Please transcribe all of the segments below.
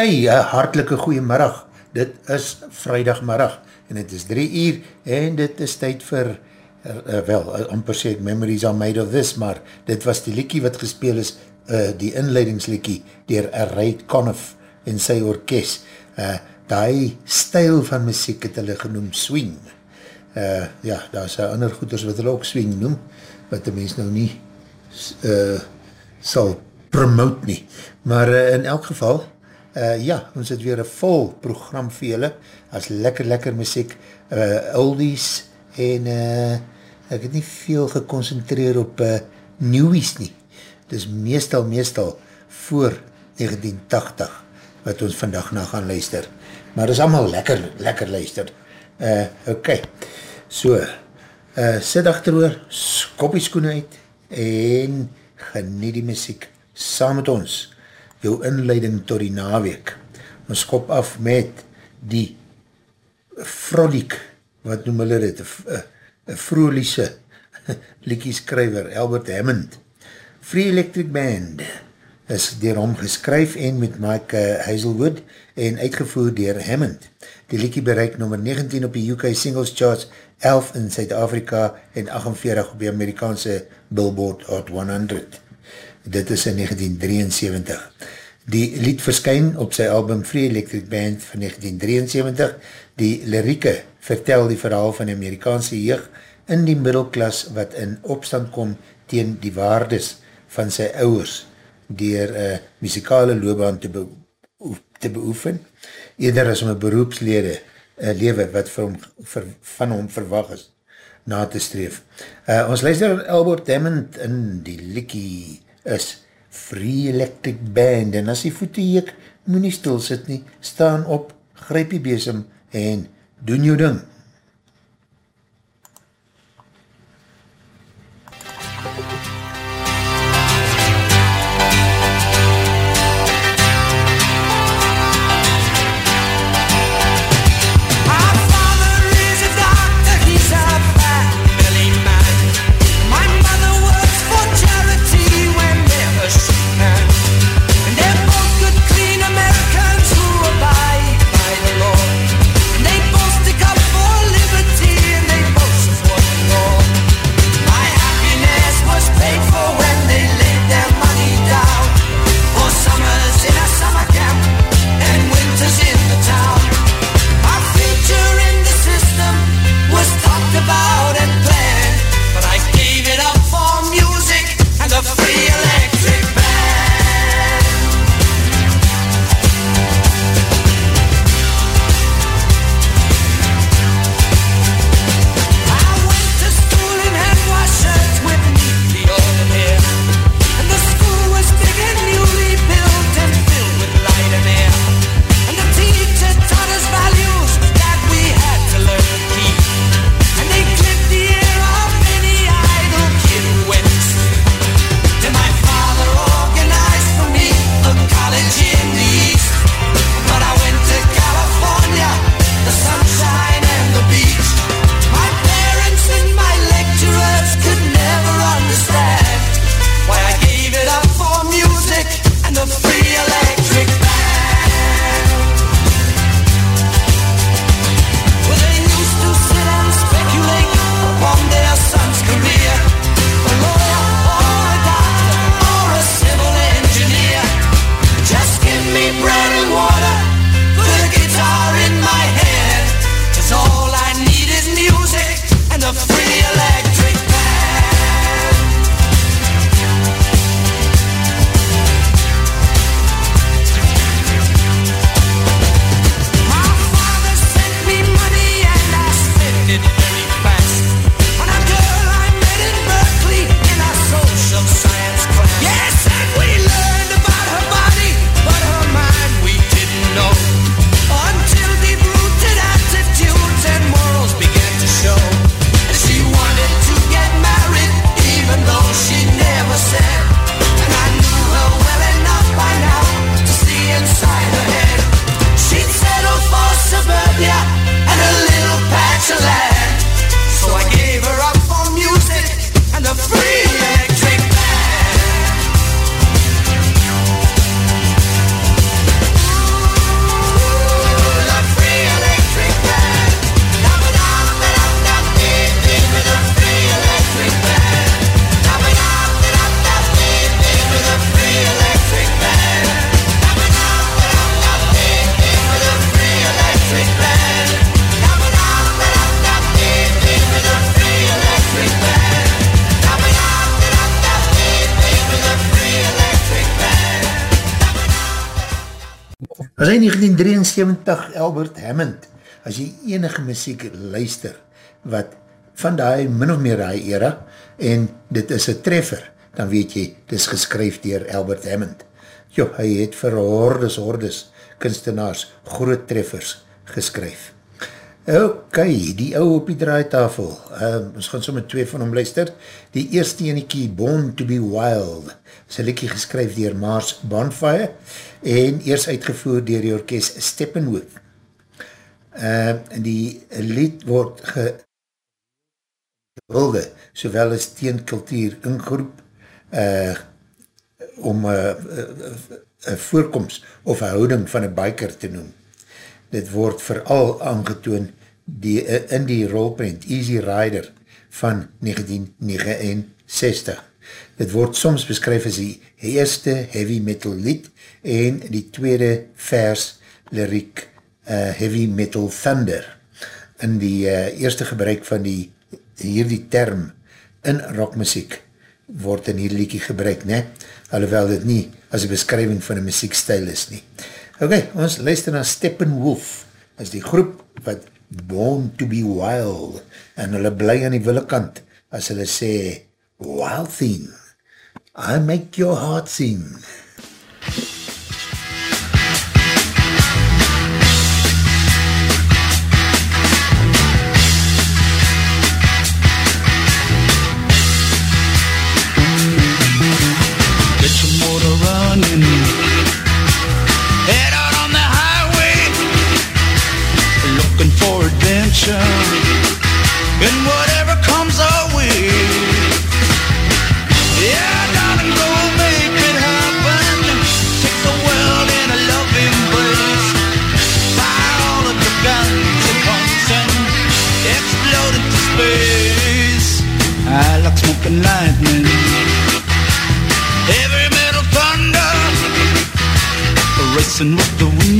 Een hartelike goeiemiddag, dit is vrijdagmiddag, en het is drie uur, en dit is tyd vir, uh, uh, wel, uh, amper sê ek, memories are made of this, maar dit was die liekie wat gespeel is, uh, die inleidingsliekie, dier Arraid Conniff en sy orkest, uh, die stijl van muziek het hulle genoem swing, uh, ja, daar is ander goeders wat hulle ook swing noem, wat die mens nou nie uh, sal promote nie, maar uh, in elk geval, uh, ja, ons het weer een vol program vir julle, as lekker lekker muziek, uh, oldies, en uh, ek het nie veel geconcentreer op uh, nieuwies nie, dus meestal, meestal, voor 1980, wat ons vandag na gaan luister, maar is allemaal lekker, lekker luister, uh, ok, so, uh, sit achteroor, skopie skoen uit, en genie die muziek, saam met ons, jou inleiding tot die naweek. Ons kop af met die froliek, wat noem hulle dit, een vrolijse liekieskryver, Albert Hammond. Free Electric Band is dier hom geskryf en met Mike uh, Hazelwood en uitgevoer dier Hammond. Die liekie bereik nummer 19 op die UK Singles Charts, 11 in Zuid-Afrika en 48 op die Amerikaanse Billboard Hot 100 dit is in 1973. Die lied verskyn op sy album Free Electric Band van 1973. Die lirieke vertel die verhaal van die Amerikaanse jeug in die middelklas wat in opstand kom teen die waardes van sy ouwers dier uh, muzikale loopbaan te, be te beoefen, eerder as om een beroepslede uh, lewe wat vir hom, vir, van hom verwag is na te streef. Uh, ons luister Albert Hammond in die liekie is Free Electric Band en as die voete heek, moet nie stil sit nie, staan op, grijp die besem en doen jou ding. 1973 Albert Hammond, as jy enige muziek luister, wat van die min of meer die era, en dit is een treffer, dan weet jy, dit is geskryf dier Albert Hammond. Jo, hy het vir hordes, hordes kunstenaars groot treffers geskryf. Ok, die ou op die draaitafel, uh, ons gaan so met twee van hom luister, die eerste eniekie, Born to be Wild, is een liekie geskryf dier Mars Bonfire, en eers uitgevoer dier die orkest Steppenwolf. Uh, die lied word ge wilde, sowel as teenkultuur ingroep, uh, om een voorkomst of houding van een biker te noem. Dit word vooral aangetoon die, in die rolprint Easy Rider van 1969. Dit word soms beskryf as die eerste heavy metal lied en die tweede vers lyriek uh, heavy metal thunder. In die uh, eerste gebruik van die hierdie term in rockmuziek word in hierdie liedje gebruik, ne? Alhoewel dit nie as een beskrywing van een muziekstijl is nie. Ok, ons luister na Steppenwolf, as die groep wat Born to be Wild, en hulle bly aan die wille kant, as hulle sê, Wild Thing, I make your heart sing. Get your motor running direction and whatever comes our way. Yeah, darling, go make it happen. Take the world in a loving embrace. Fire all of your guns and pumps and explode into space. I like smoking lightning. Heavy metal thunder, racing with the wind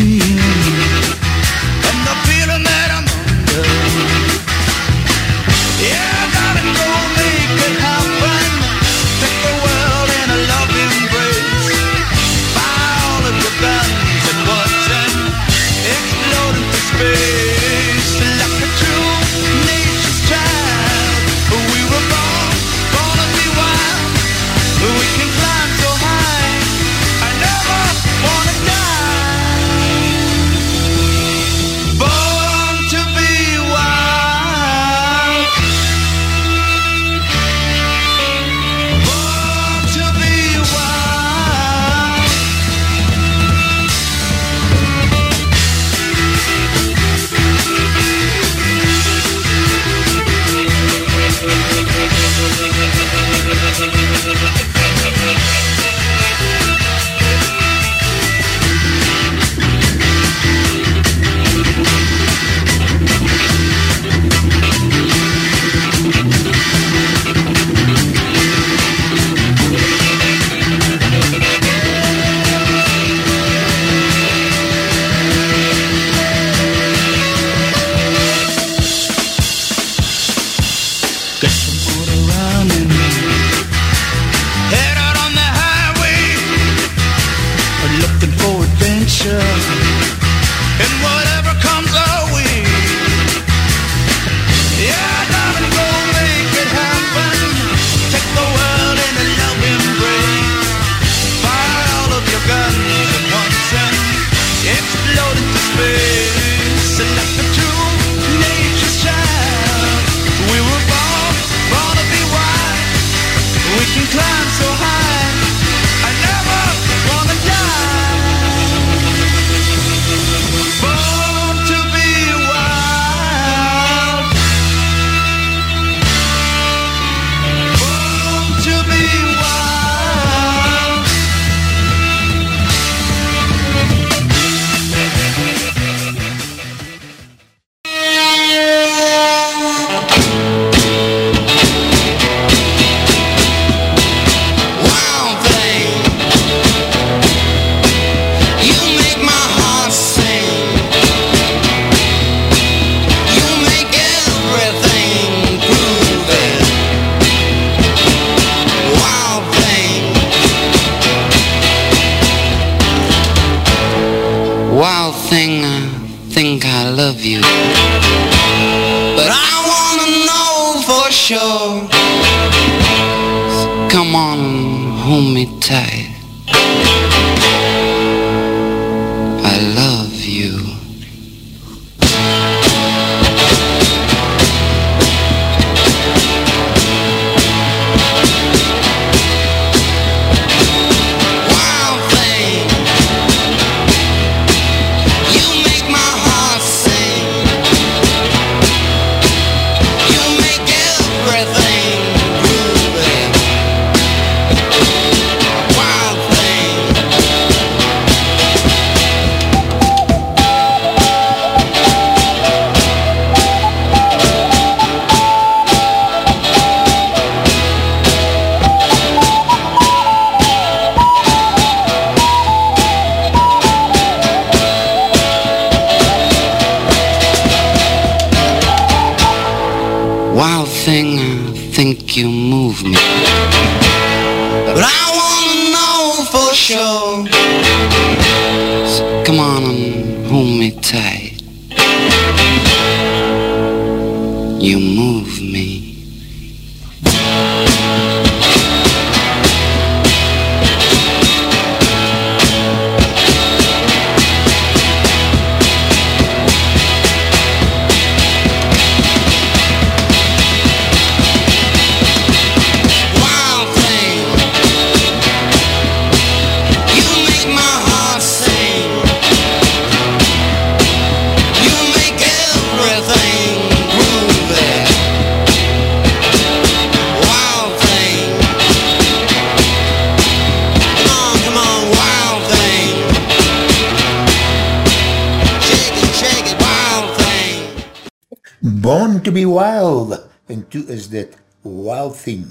Born to be Wild, en toe is dit Wild Thing,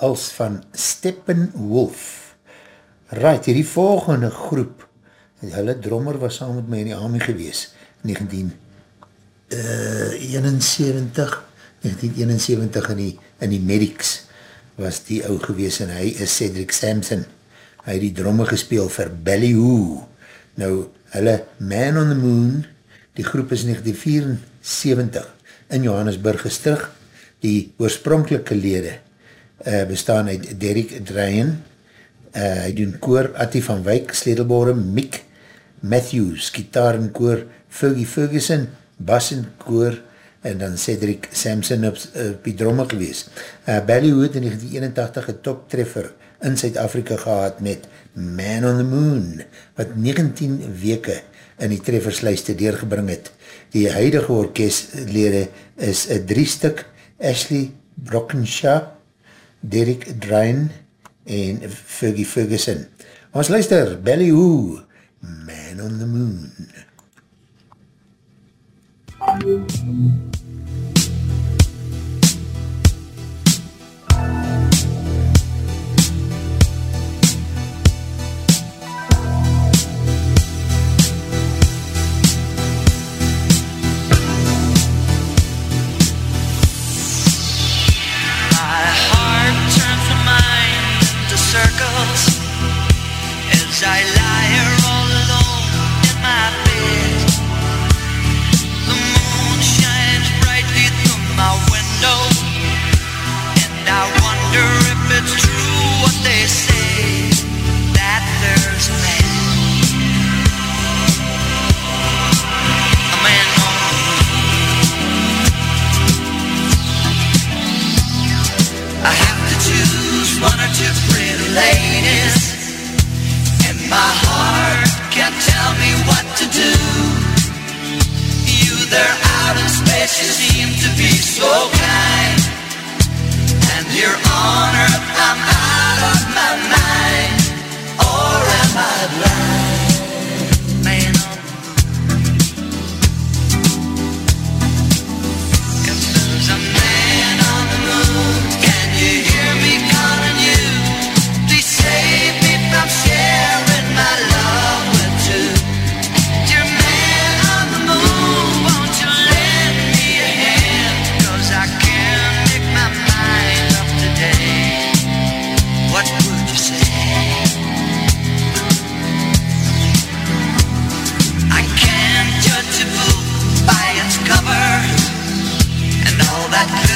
als van Steppenwolf. Right, hierdie volgende groep, hulle drummer was saam met my in die army gewees, 1971, 1971 in die, in die Medics was die ou gewees en hy is Cedric Sampson. Hy het die drummer gespeel vir Ballyhoo. Nou, hulle Man on the Moon, die groep is 1974 in Johannesburg gestig. Die oorspronkelike lede uh, bestaan uit Derek Dryan, uh, hy doen koor Attie van Wyk, Sledelbore, Mick Matthews, gitaar en koor Fergie Ferguson, bas en koor en dan Cedric Sampson op, op die dromme gewees. Uh, Ballywood in 1981 een toptreffer in Suid-Afrika gehad met Man on the Moon, wat 19 weke in die trefferslijste deurgebring het. Die huidige orkestlede is drie stuk Ashley Brockenshaw, Derek Dryn en Fergie Ferguson. Ons luister, Ballyhoo, Man on the Moon. My one or two pretty ladies. And my heart can't tell me what to do. You, they're out in space, you seem to be so kind. And your honor, I'm out of my mind. Or am I blind?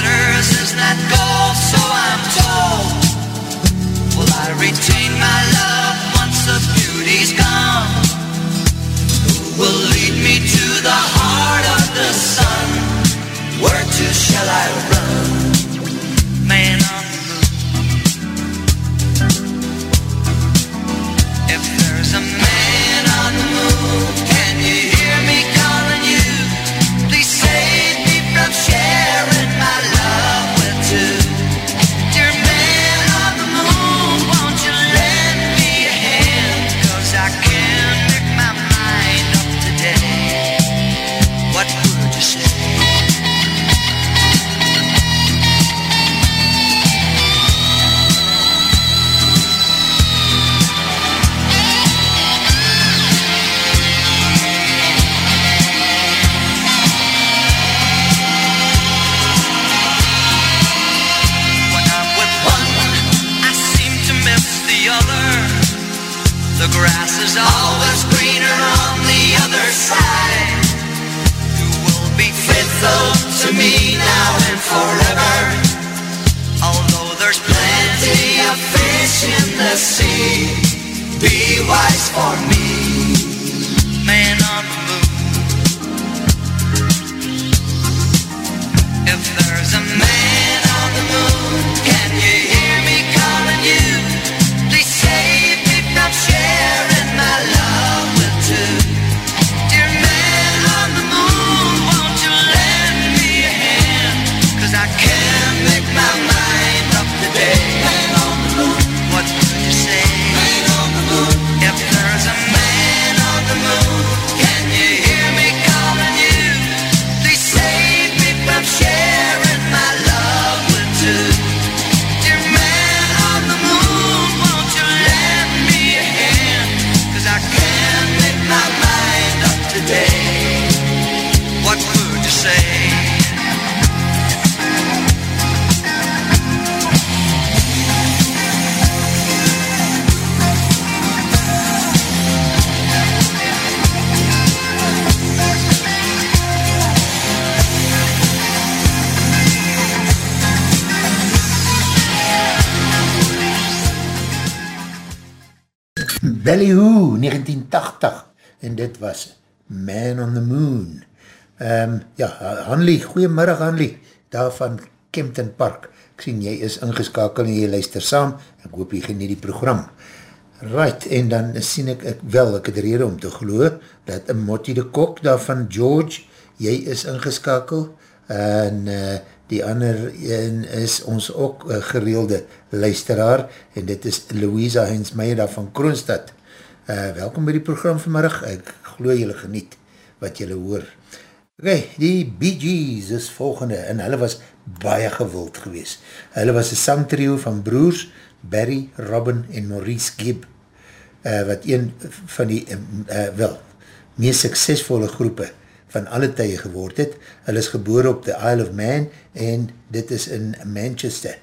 matters is not gold, so I'm told. Will I retain my love once the beauty's gone? Who will lead me to the heart of the sun? Where to shall I run? Man, now and forever. Although there's plenty of fish in the sea, be wise for me, man on the moon. If there's a man en dit was Man on the Moon. Um, ja, Hanlie, goeiemiddag Hanlie, daar van Kempton Park. Ek sien jy is ingeskakel en jy luister saam, ek hoop jy genie die program. Right, en dan sien ek, ek wel, ek het rede om te geloo, dat Motti de Kok daar van George, jy is ingeskakel, en uh, die ander een is ons ook uh, gereelde luisteraar, en dit is Louisa Heinz-Meijer daar van Kroonstad. Uh, welkom by die program vanmiddag, ek geloo jylle geniet wat jylle hoor. Ok, die Bee Gees is volgende, en hulle was baie gewild gewees. Hulle was een sangtrio van broers, Barry, Robin en Maurice Gibb, uh, wat een van die, uh, wel, meest suksesvolle groepe van alle tye geword het. Hulle is geboor op the Isle of Man en dit is in Manchester,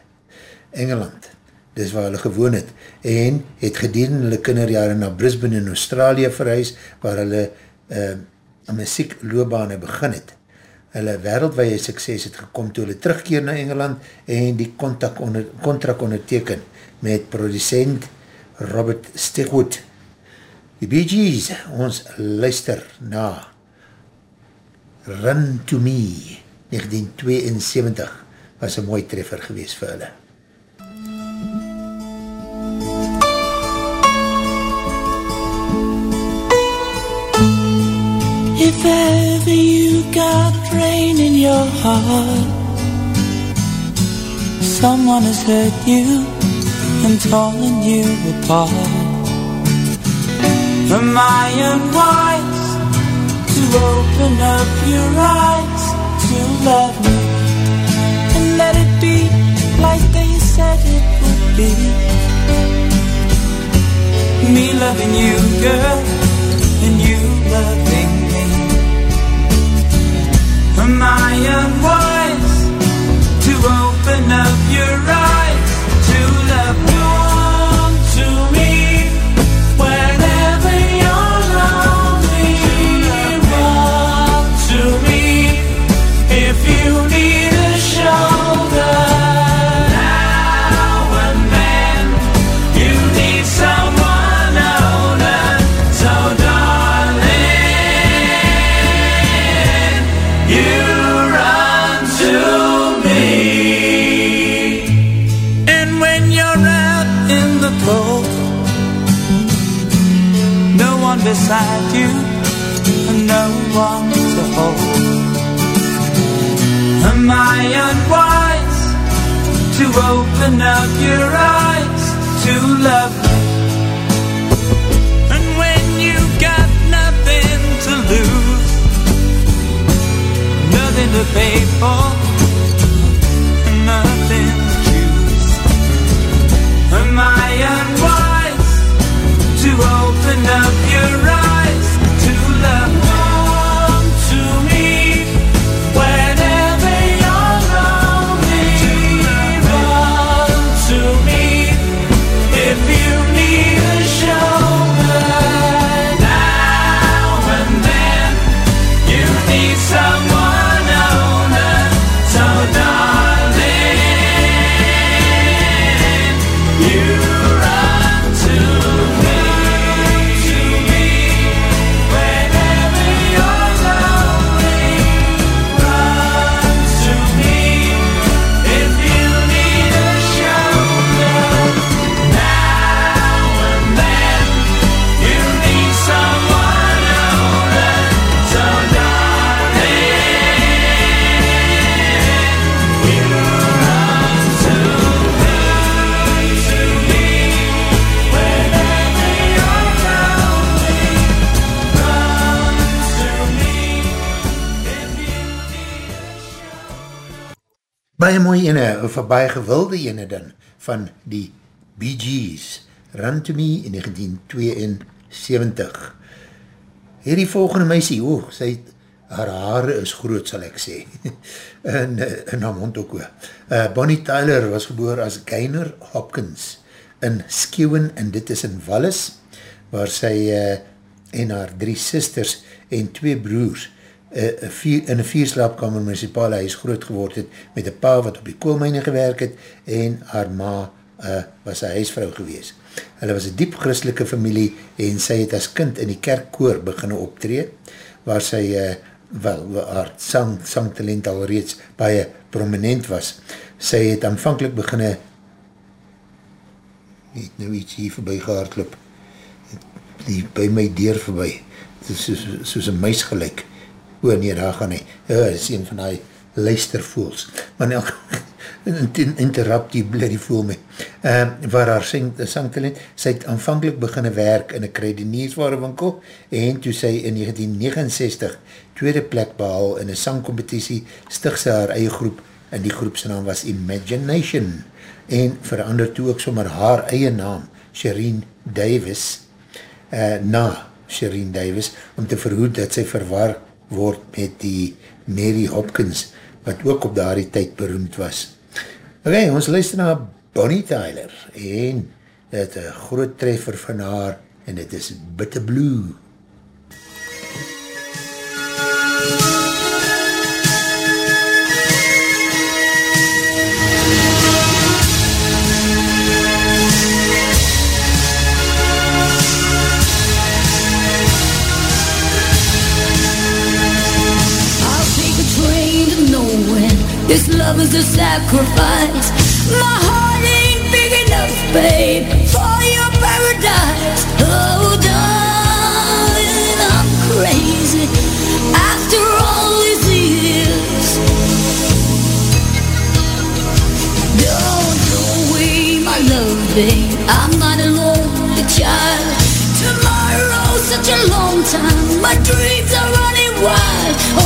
Engeland. Dis waar hulle gewoon het. En het gedien hulle kinderjare na Brisbane in Australië verhuis, waar hulle uh, een muziek loopbane begin het. Hulle wereldwee sukses het gekom toe hulle terugkeer na Engeland en die contract onder, onderteken met producent Robert Stigwood. Die Bee Gees, ons luister na Run to Me 1972 was een mooi treffer gewees vir hulle. If ever you got rain in your heart, someone has hurt you and torn you apart. Am I unwise to open up your eyes to love me and let it be like they said it would be? Me loving you, girl, and you loving me. Am I unwise to open up your eyes to love open up your eyes to love me? And when you've got nothing to lose, nothing to pay for, een baie gewilde ene dan, van die Bee Gees, Run to Me in 1972. Hierdie volgende meisie, oog, sy, haar haare is groot, sal ek sê, en, en haar mond ook. Uh, Bonnie Tyler was geboor as Gainer Hopkins in Skewen, en dit is in Wallis, waar sy uh, en haar drie sisters en twee broers vier, in een vierslaapkamer municipale huis groot geword het, met een pa wat op die koolmijne gewerk het, en haar ma uh, was een huisvrou gewees. Hulle was een diep christelike familie, en sy het as kind in die kerkkoor beginne optree, waar sy, uh, wel, haar sang, sangtalent al reeds baie prominent was. Sy het aanvankelijk beginne het nou iets hier voorbij gehaardloop, die by my deur voorbij, het is soos, soos een muis gelijk, o nee, daar gaan hy, het is een van die luistervoels, maar nou, interrupt die bloody voel my, uh, waar haar sing, sangtalent, sy het aanvankelijk beginne werk in een krediniersware winkel, en toe sy in 1969 tweede plek behal in een sangcompetitie, stig sy haar eie groep, en die groepse naam was Imagination, en verander toe ook sommer haar eie naam, Shireen Davis, uh, na Shireen Davis, om te verhoed dat sy verwar word met die Mary Hopkins, wat ook op daardie tyd beroemd was. Ok, ons luister na Bonnie Tyler, en het een groot treffer van haar, en het is Bitter Blue. This love is a sacrifice. My heart ain't big enough, babe, for your paradise. Oh, darling, I'm crazy. After all these years, don't throw away my love, babe. I'm not a lonely child. Tomorrow's such a long time. My dreams are running wild.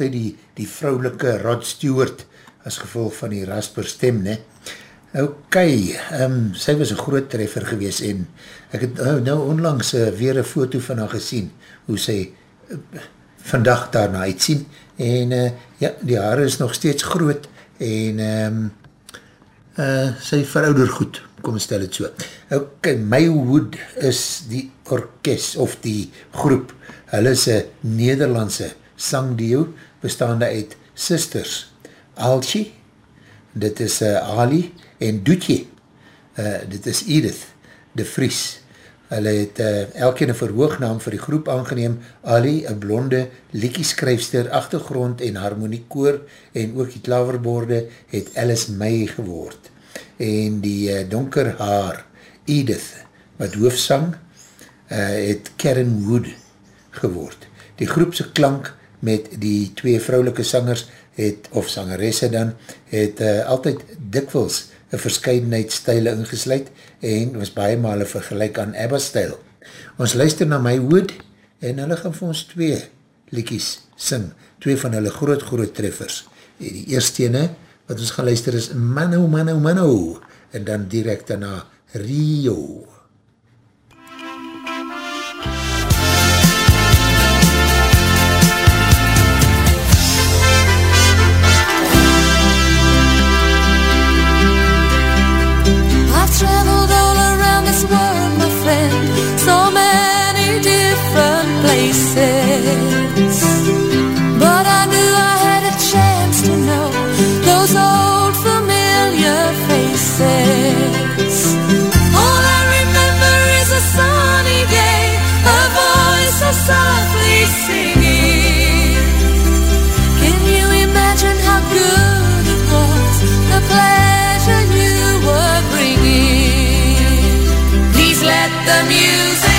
Altyd die, die vrouwelike Rod Stewart, as gevolg van die rasper stem, ne? Ok, um, sy was een groot treffer gewees en ek het uh, nou onlangs uh, weer een foto van haar gesien, hoe sy uh, vandag daarna uitsien en uh, ja, die haare is nog steeds groot en um, uh, sy verouder goed, kom stel het so. Ok, Maywood is die orkest of die groep, hulle is een Nederlandse sangdeo, bestaande uit sisters, Alchie, dit is uh, Ali, en Doetje, uh, dit is Edith, de Vries, hulle het uh, elkeen een verhoognaam vir die groep aangeneem, Ali, een blonde liekieskryfster, achtergrond en harmoniekoor, en ook die klaverborde, het Alice May geword, en die uh, donker haar, Edith, wat hoofsang, uh, het Karen Wood geword. Die groepse klank met die twee vrouwelike sangers, het, of sangeresse dan, het uh, altyd dikwils een verscheidenheid stijle ingesluid en was baie male vergelijk aan Abba stijl. Ons luister na my wood en hulle gaan vir ons twee liekies sing, twee van hulle groot groot treffers. Die eerste ene wat ons gaan luister is Mano Mano Mano en dan direct daarna Rio. Rio. World, my friend, so many different places. But I knew I had a chance to know those old familiar faces. All I remember is a sunny day, a voice so softly singing. Music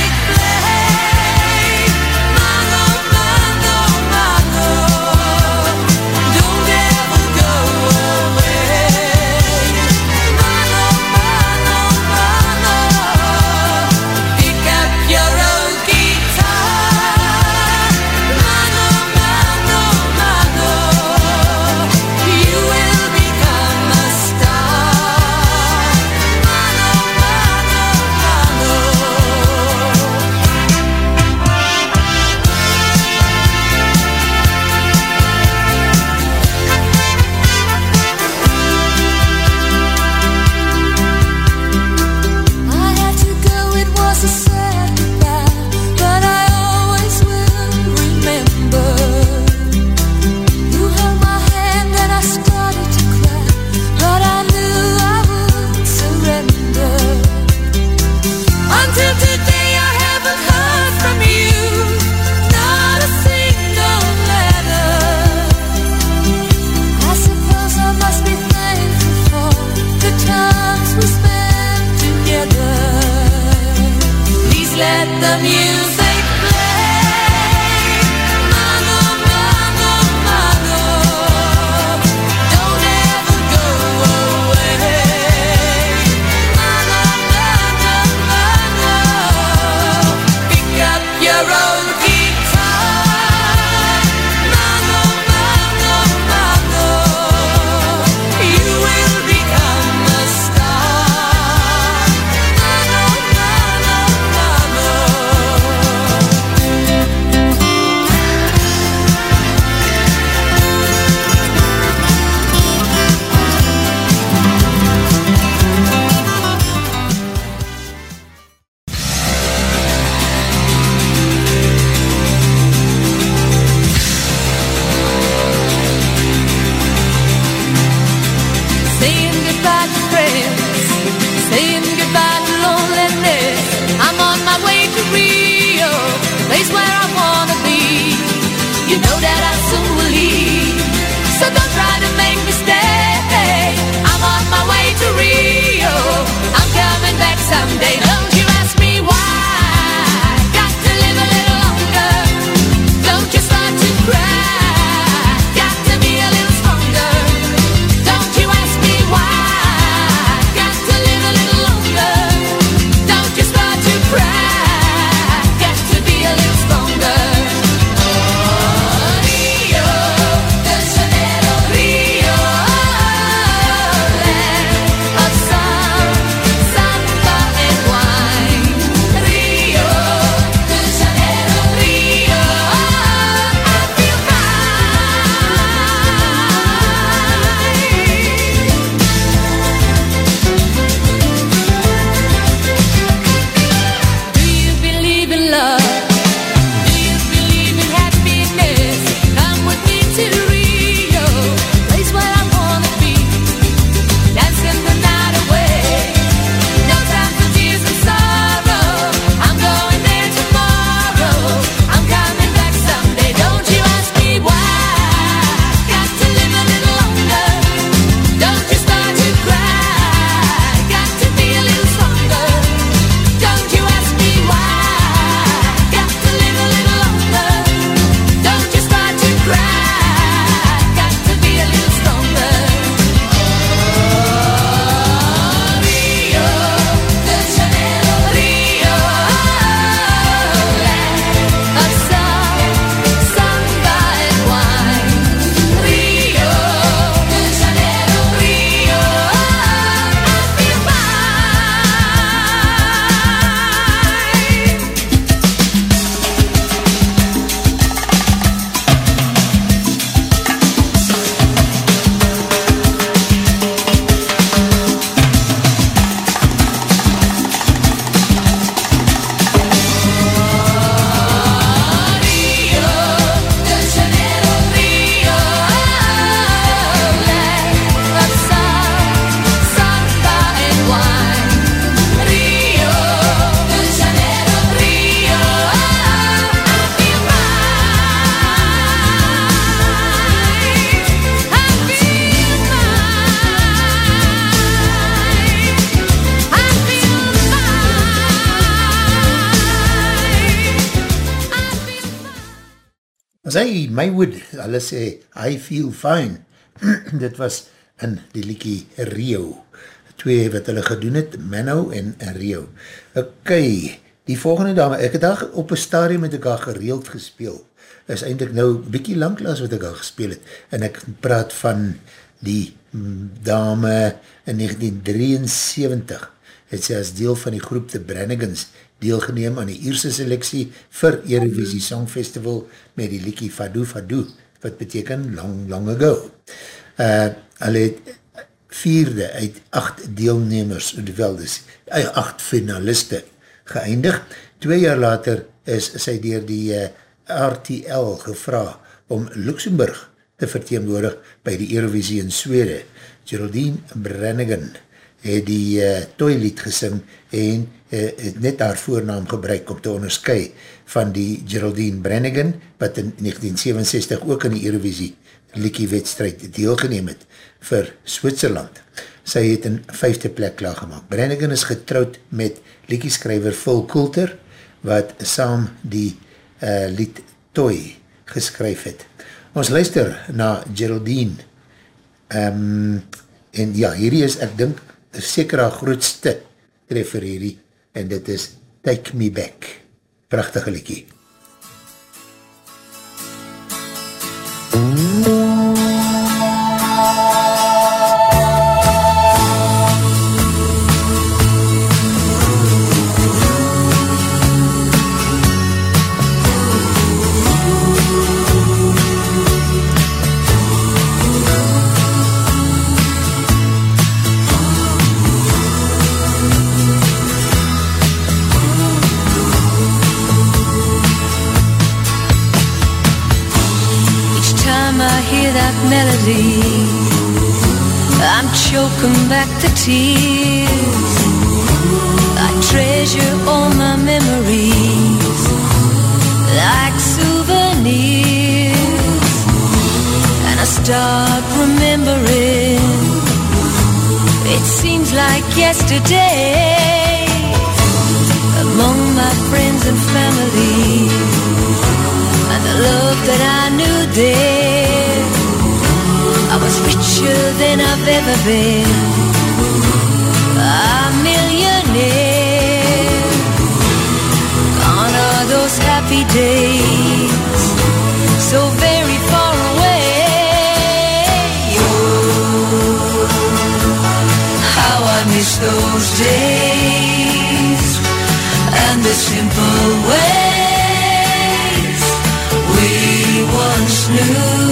sê, I feel fine. Dit was in die liekie Rio. Twee wat hulle gedoen het, Menno en Rio. Ok, die volgende dame, ek het al op een stadium met ek al gereeld gespeel. Is eindelijk nou bykie langklaas wat ek al gespeel het. En ek praat van die dame in 1973 het sy as deel van die groep The Brannigans deelgeneem aan die Ierse selectie vir Eurovisie Songfestival met die liekie Fado Fado, wat beteken long, long ago. Uh, hulle het vierde uit acht deelnemers, wel dus, acht finaliste geëindig. Twee jaar later is sy dier die uh, RTL gevra om Luxemburg te verteenwoordig by die Eurovisie in Swede. Geraldine Brannigan het die uh, toilied gesing en uh, het net haar voornaam gebruik om te onderskui van die Geraldine Brannigan, wat in 1967 ook in die Eurovisie liekie wedstrijd deelgeneem het vir Switserland. Sy het in vijfde plek klaargemaak. Brannigan is getrouwd met liekieskrijver Phil Coulter, wat saam die uh, lied Toy geskryf het. Ons luister na Geraldine um, en ja, hierdie is, ek dink, seker haar grootste treffer hierdie, en dit is Take Me Back. Prachtige liekie. Tears. I treasure all my memories like souvenirs. And I start remembering, it seems like yesterday. Among my friends and family and the love that I knew then. I was richer than I've ever been, days, so very far away. Oh, how I miss those days and the simple ways we once knew.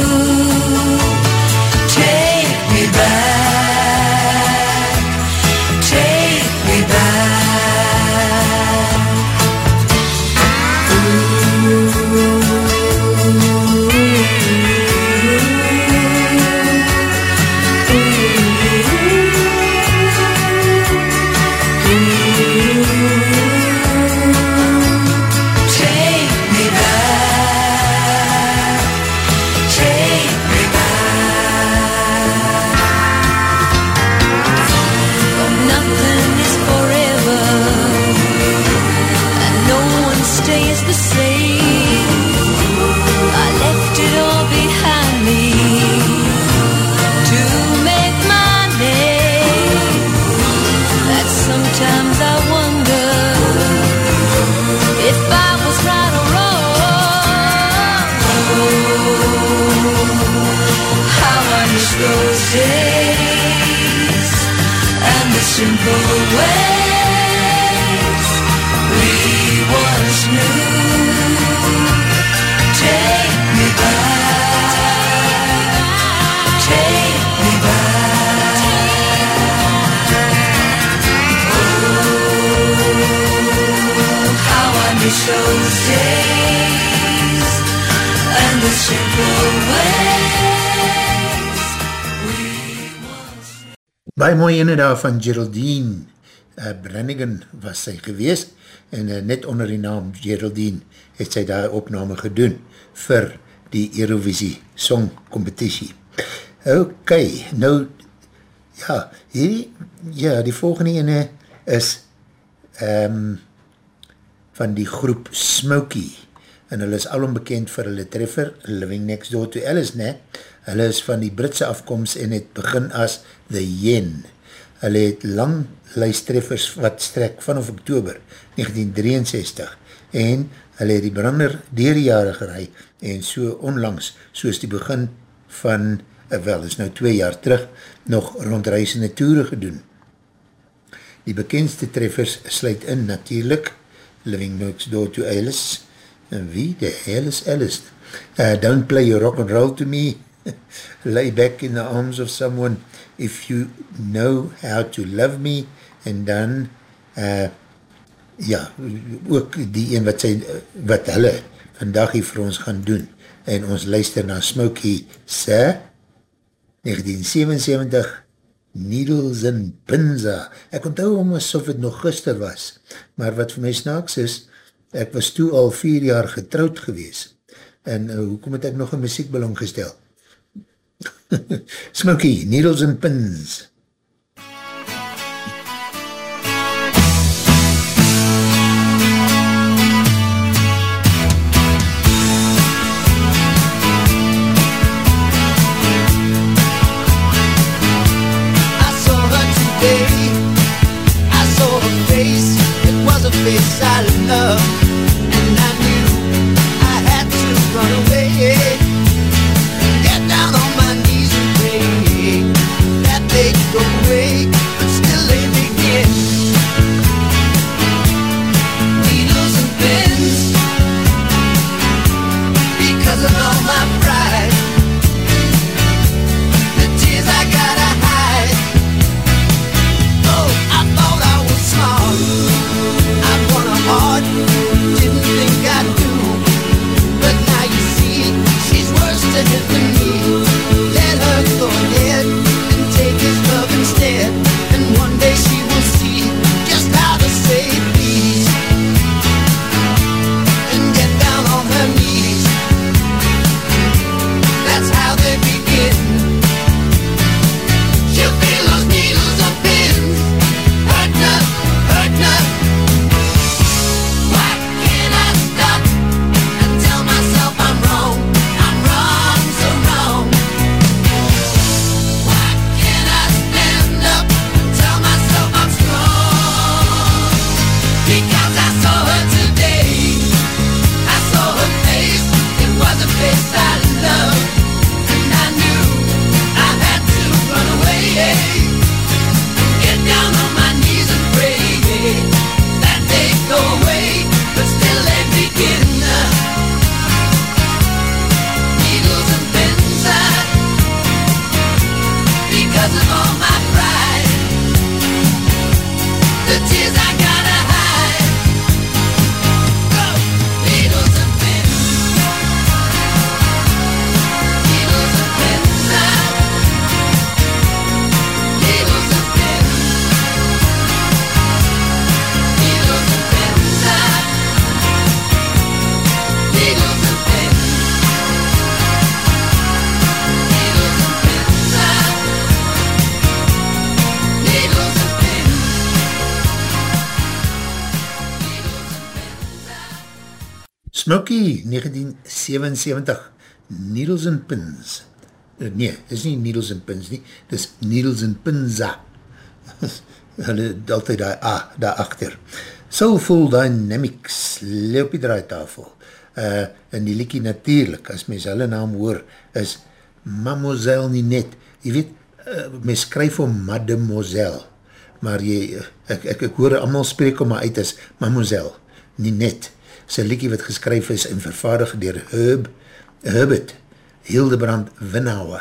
Baie mooi ene daar van Geraldine uh, Brannigan was sy gewees en uh, net onder die naam Geraldine het sy daar opname gedoen vir die Eurovisie Song Competitie. Ok, nou ja, hierdie, ja, die volgende ene is um, van die groep Smokey en hulle is alom bekend vir hulle treffer, Living Next Door to Alice, ne? Hulle is van die Britse afkomst en het begin as The Yen. Hulle het lang lijstreffers wat strek vanaf oktober 1963 en hulle het die brander dier die jare gerei en so onlangs, soos die begin van, uh, wel, is nou twee jaar terug, nog rondreisende toere gedoen. Die bekendste treffers sluit in natuurlijk Living Next Door to Alice en wie? The Alice Alice uh, Don't play your rock and roll to me Lay back in the arms of someone if you know how to love me en dan uh, ja, ook die een wat, sy, wat hulle vandag hier vir ons gaan doen en ons luister na Smokey se 1977 Needles and Pinza. Ek onthou om asof het nog gister was, maar wat vir my snaaks is, ek was toe al vier jaar getrouwd gewees. En uh, hoekom het ek nog een muziekbelang gestel? Smokey, Needles and Pins. Was a to to me. Smokey, 1977, Needles and Pins. Eh, Nee, is nie Needles and Pins nie, dis Needles and Pinza. Hulle het altyd die A daarachter. Soulful Dynamics, leer op die draaitafel. Uh, en die liekie natuurlijk, as mens hulle naam hoor, is Mademoiselle Ninette. Je weet, uh, mens skryf om Mademoiselle, maar jy, ek, ek, ek hoor allemaal spreek om my uit as Mademoiselle Ninette. Sy liekie wat geskryf is en vervaardig dier Herb, Herbert Hildebrand Winhouwe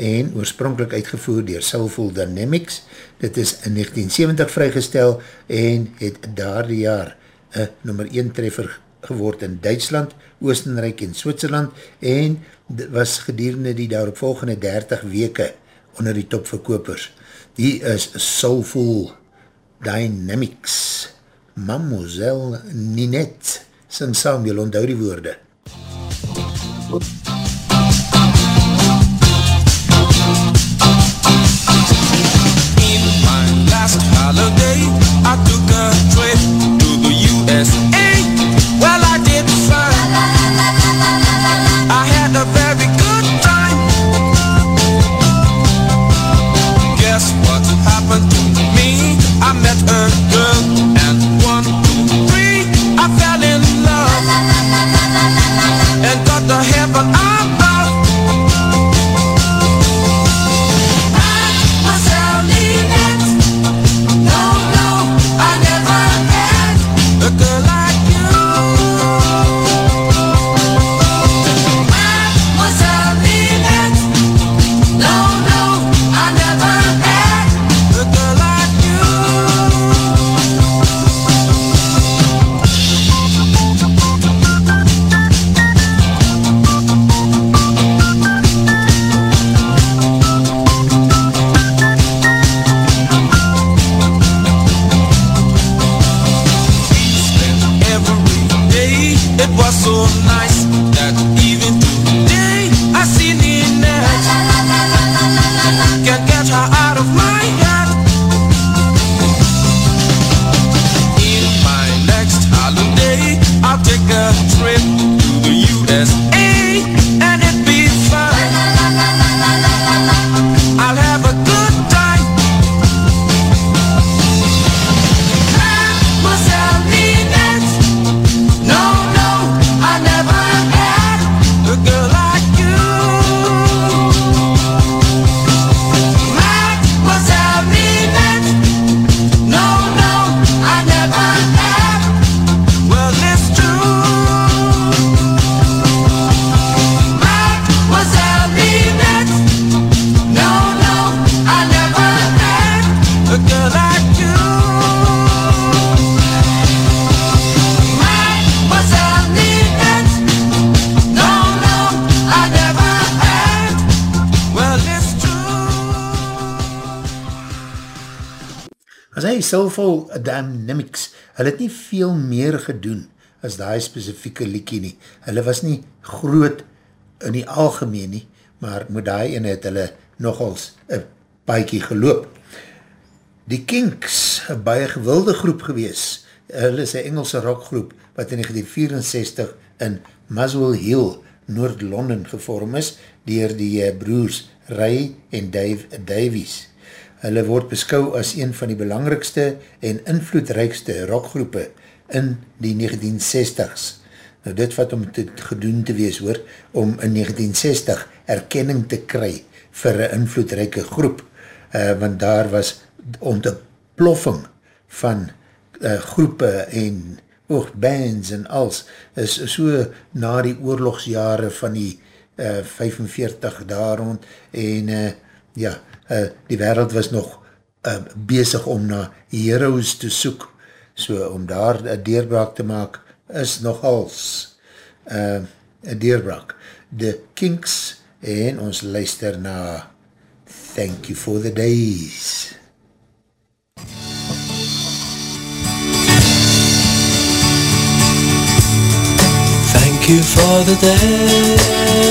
en oorspronkelijk uitgevoer dier Soulful Dynamics. Dit is in 1970 vrygestel en het daar die jaar een nummer 1 treffer geword in Duitsland, Oostenrijk en Switserland en was gedurende die daarop volgende 30 weke onder die topverkopers. Die is Soulful Dynamics. Mademoiselle Ninette. Sing saam, jy onthou die woorde. In my last holiday, I took a trip to the USA. Soulful Dynamics, hulle het nie veel meer gedoen as die specifieke liekie nie. Hulle was nie groot in die algemeen nie, maar met die ene het hulle nogals een paiekie geloop. Die Kinks, een baie gewilde groep gewees, hulle is een Engelse rockgroep wat in 1964 in Muswell Hill, Noord-London gevorm is, dier die eh, broers Ray en Dave Davies. Hulle word beskou as een van die belangrikste en invloedrijkste rockgroepe in die 1960s. Nou dit wat om te gedoen te wees hoor, om in 1960 erkenning te kry vir een invloedrijke groep, uh, want daar was ontploffing van uh, groepe en oog, bands en als, is so na die oorlogsjare van die uh, 45 daar rond en uh, ja, uh, die wereld was nog uh, bezig om na heroes te soek, so om daar een deurbraak te maak, is nogals uh, een deurbraak. The Kinks en ons luister na Thank You For The Days. Thank you for the days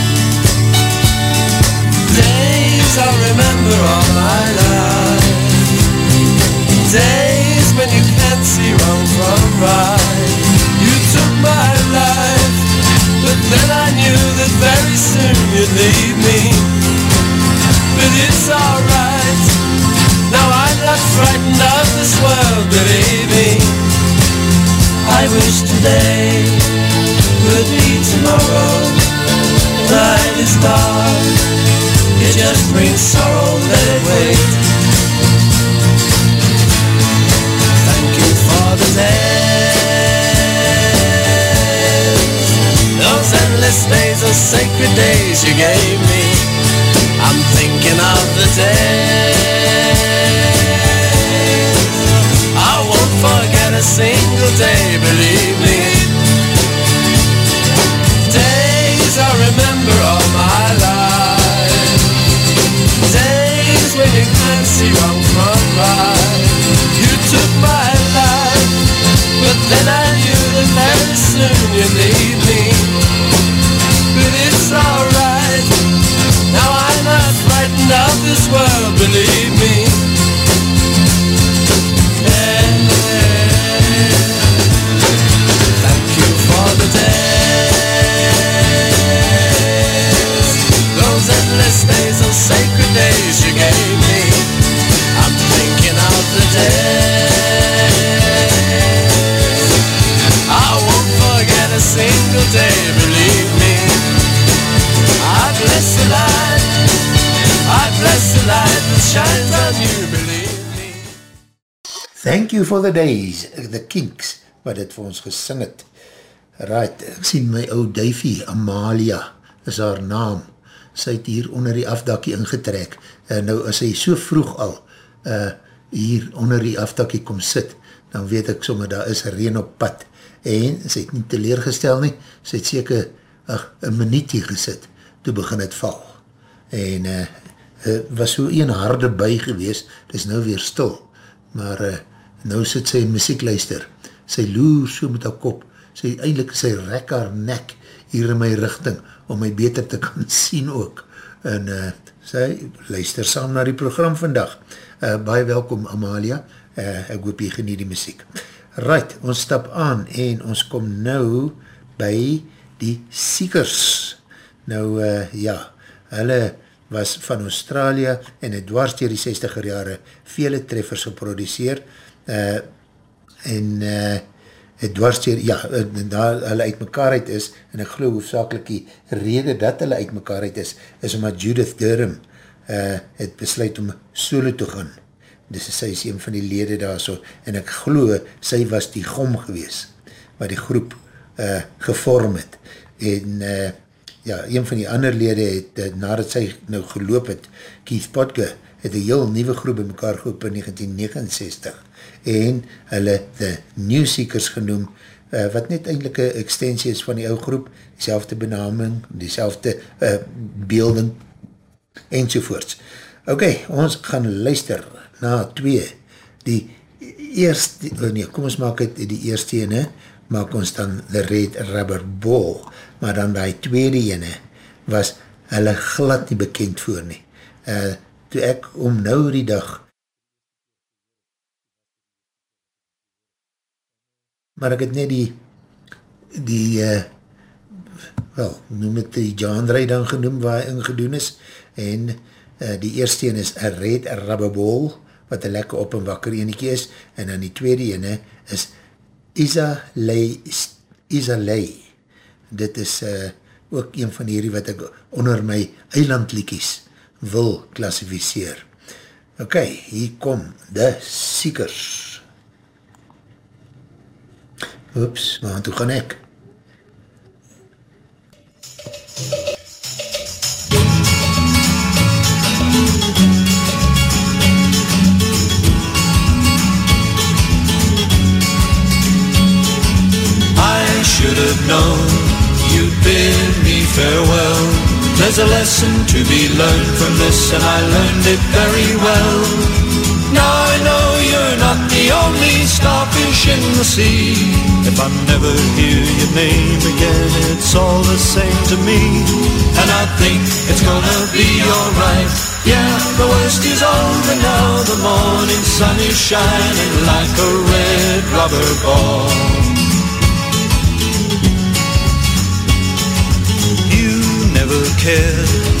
Days when you can't see wrong from right. You took my life But then I knew that very soon you'd leave me. But it's alright. Now I'm not frightened of this world, believe me. I wish today would be tomorrow. Night is dark, it just brings sorrow, let it wait. Days, those endless days, those sacred days you gave me. I'm thinking of the days I won't forget a single day, believe me. Days I remember all my life. Days when you can't see hallelujah. You for the days, the Kinks, wat het vir ons gesing het. Right, ek sien my ou Davie, Amalia, is haar naam. Sy het hier onder die afdakkie ingetrek. En nou as sy so vroeg al uh, hier onder die afdakkie kom sit, dan weet ek sommer, daar is reen op pad. En sy het nie teleergestel nie, sy het seker ach, een minuut hier gesit, toe begin het val. En uh, uh, was so een harde bui gewees, dis nou weer stil. Maar uh, nou sit sy muziek luister, sy loer so met haar kop, sy eindelijk sy rek haar nek hier in my richting, om my beter te kan sien ook, en uh, sy luister saam na die program vandag. Uh, baie welkom Amalia, uh, ek hoop jy genie die muziek. Right, ons stap aan, en ons kom nou by die Seekers. Nou, uh, ja, hulle was van Australië en het dwars dier die 60er jare vele treffers geproduceer, uh, en uh, het dwars dier, ja, daar hulle uit mekaar uit is, en ek geloof hoofdzakelik die rede dat hulle uit mekaar uit is, is omdat Judith Durham uh, het besluit om solo te gaan. Dis sy is een van die lede daar so, en ek glo, sy was die gom gewees, wat die groep uh, gevorm het, en uh, ja, een van die ander lede het, uh, nadat sy nou geloop het, Keith Potke, het een heel nieuwe groep in mekaar geroep in 1969, en hulle The New Seekers genoem, uh, wat net eindelijk een extensie is van die ou groep, die benaming, die uh, beelding, enzovoorts. Ok, ons gaan luister na twee. Die eerste, oh nee, kom ons maak het die eerste ene, maak ons dan The Red Rubber Ball, maar dan die tweede ene was hulle glad nie bekend voor nie. Uh, toe ek om nou die dag maar ek het net die die uh, wel, noem het die genre dan genoem waar hy ingedoen is. En uh, die eerste ene is a red rubber ball wat een lekker op en wakker eniekie is. En dan die tweede ene is Isa Lay dit is uh, ook een van hierdie wat ek onder my eilandliekies wil klassificeer. Ok, hier kom de Seekers Oeps, waar toe gaan ek? I should have known you'd bid me farewell. There's a lesson to be learned from this, and I learned it very well. Now I know you're not the only starfish in the sea. If I never hear your name again, it's all the same to me. And I think it's gonna be alright. Yeah, the worst is over now. The morning sun is shining like a red rubber ball. You never cared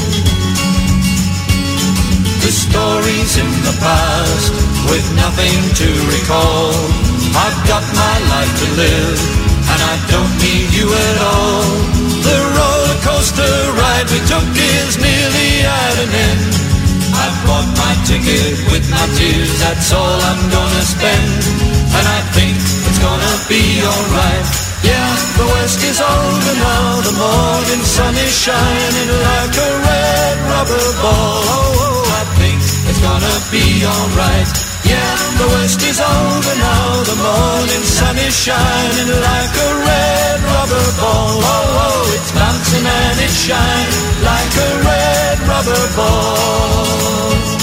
Stories in the past with nothing to recall. I've got my life to live and I don't need you at all. The roller coaster ride we took is nearly at an end. I've bought my ticket with my tears, that's all I'm gonna spend. And I think it's gonna be alright. Yeah, the west is over now, the morning sun is shining like a red rubber ball. Oh, oh, I think it's gonna be alright. Yeah, the worst is over now, the morning sun is shining like a red rubber ball. Oh, oh, it's bouncing and it's shining like a red rubber ball.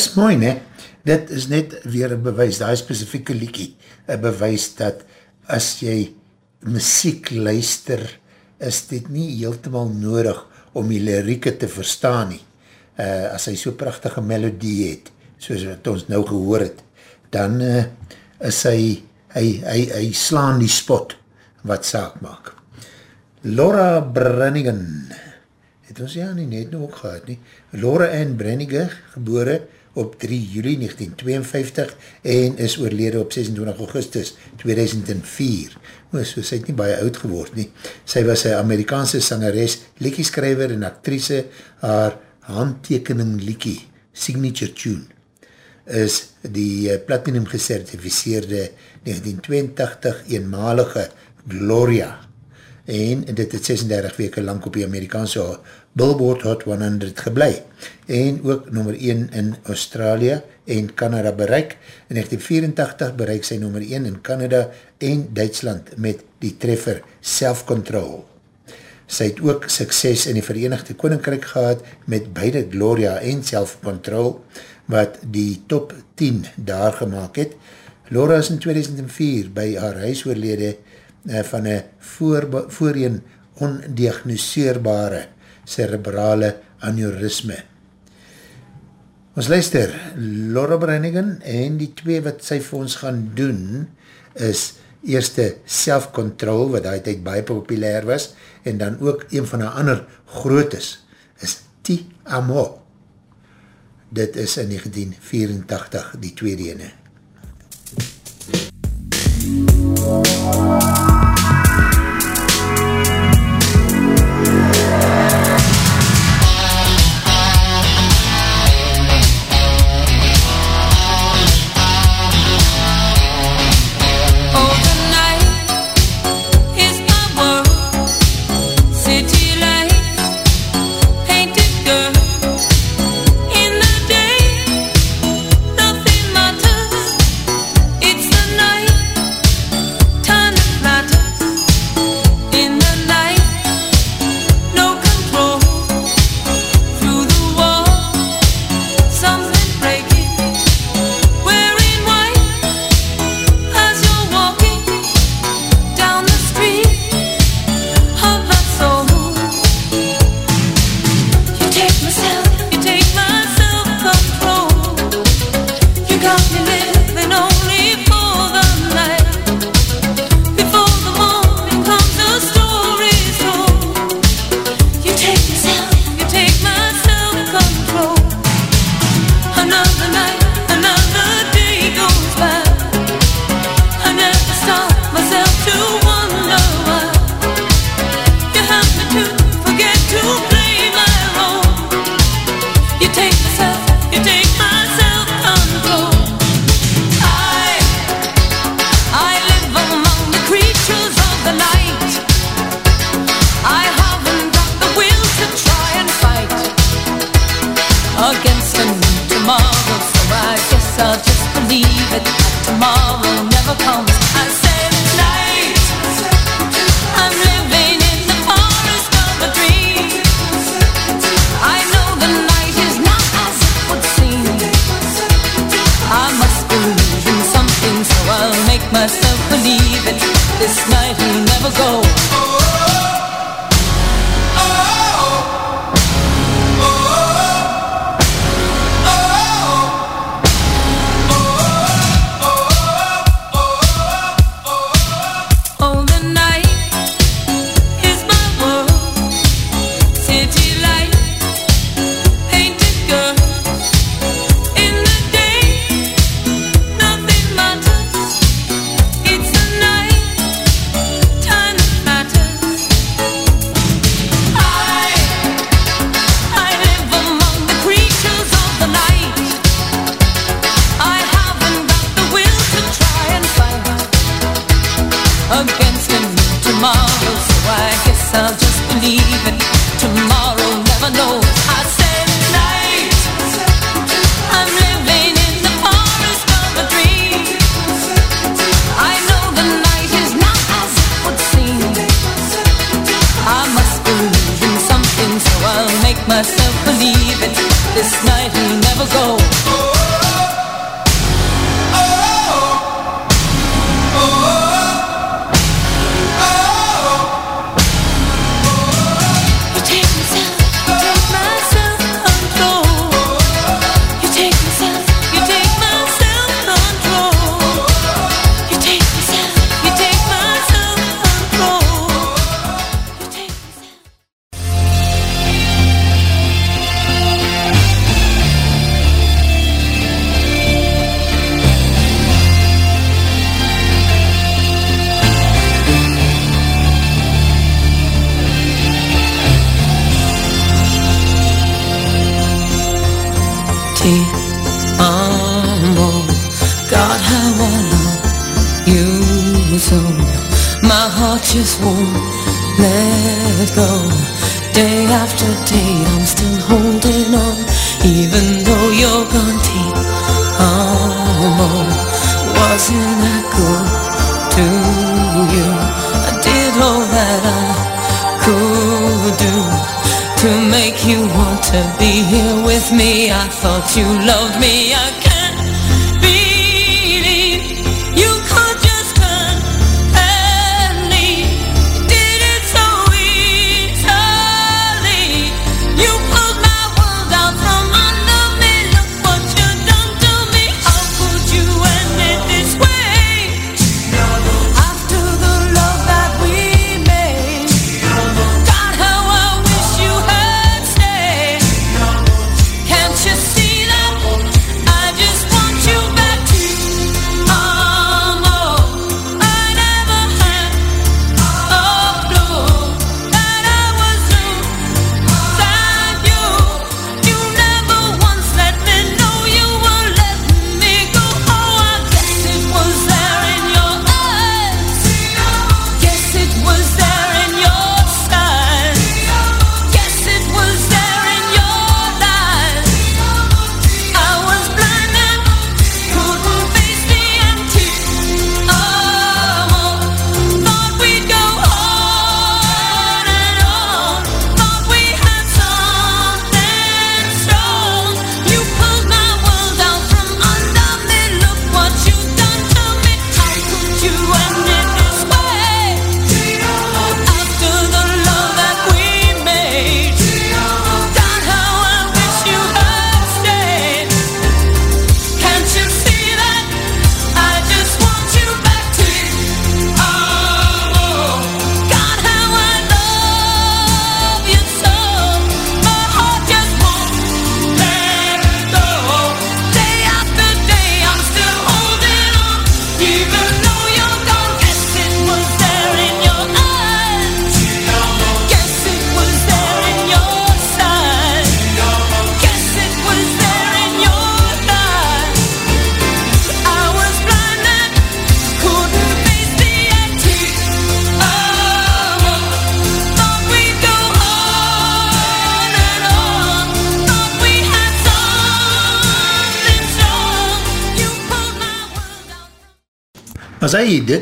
Dis mooi ne, dit is net weer een bewys, die specifieke liekie, een bewys dat as jy muziek luister, is dit nie heeltemal nodig om die lirieke te verstaan nie. Uh, as hy so prachtige melodie het, soos wat ons nou gehoor het, dan uh, is hy, hy, hy, hy slaan die spot wat saak maak. Laura Brennigan, het ons ja nie net nou ook gehad nie, Laura Ann Brennigan, gebore op 3 juli 1952 en is oorlede op 26 augustus 2004. O, so sy het nie baie oud geword nie. Sy was een Amerikaanse sangeres, liekieskrijver en actrice, haar handtekening liekie, signature tune, is die eh, platinum gecertificeerde 1982 eenmalige Gloria en dit het 36 weke lang op die Amerikaanse Billboard Hot 100 geblei en ook nummer 1 in Australië en Canada bereik. In 1984 bereik sy nummer 1 in Canada en Duitsland met die treffer Self-Control. Sy het ook sukses in die Verenigde Koninkrijk gehad met beide Gloria en Self-Control wat die top 10 daar gemaakt het. Laura is in 2004 by haar huisoorlede uh, van een voor, voorheen ondiagnoseerbare cerebrale aneurysme. Ons luister, Laura Brennigan en die twee wat sy vir ons gaan doen is eerste self-control wat die tijd baie populair was en dan ook een van die ander grootes is Ti Amo. Dit is in 1984 die tweede ene. MUZIEK matter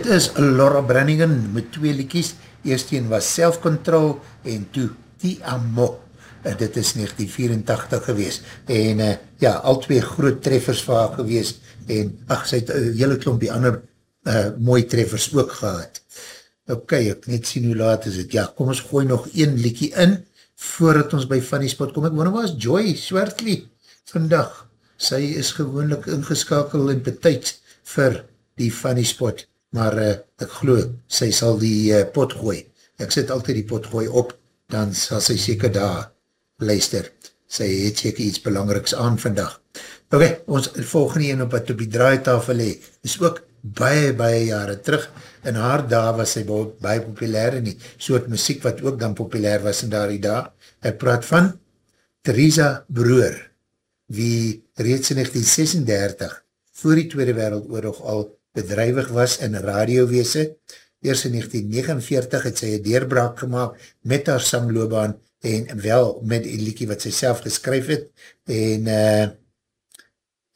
is Laura Brannigan met twee liekies. Eerst een was Self-Control en toe Ti Amo. En dit is 1984 gewees. En uh, ja, al twee groot treffers vir haar gewees. En ach, sy het een hele klompie ander uh, mooi treffers ook gehad. Ok, ek net sien hoe laat is het. Ja, kom ons gooi nog een liekie in voordat ons by Funny Spot kom. Ek wonder waar is Joy Swartley vandag? Sy is gewoonlik ingeskakel en betuid vir die Funny Spot, maar uh, ek glo, sy sal die uh, pot gooi. Ek sit altyd die pot gooi op, dan sal sy seker daar luister. Sy het seker iets belangriks aan vandag. Ok, ons volgende een op wat op die draaitafel hee, is ook baie, baie jare terug. In haar daar was sy baie, populair in die soort muziek wat ook dan populair was in daar die daar. Ek praat van Theresa Broer, wie reeds in 1936 voor die Tweede Wereldoorlog al bedrijwig was in radiowese. Eerst in 1949 het sy een deurbraak gemaakt met haar sangloobaan en wel met die liekie wat sy self geskryf het. En uh,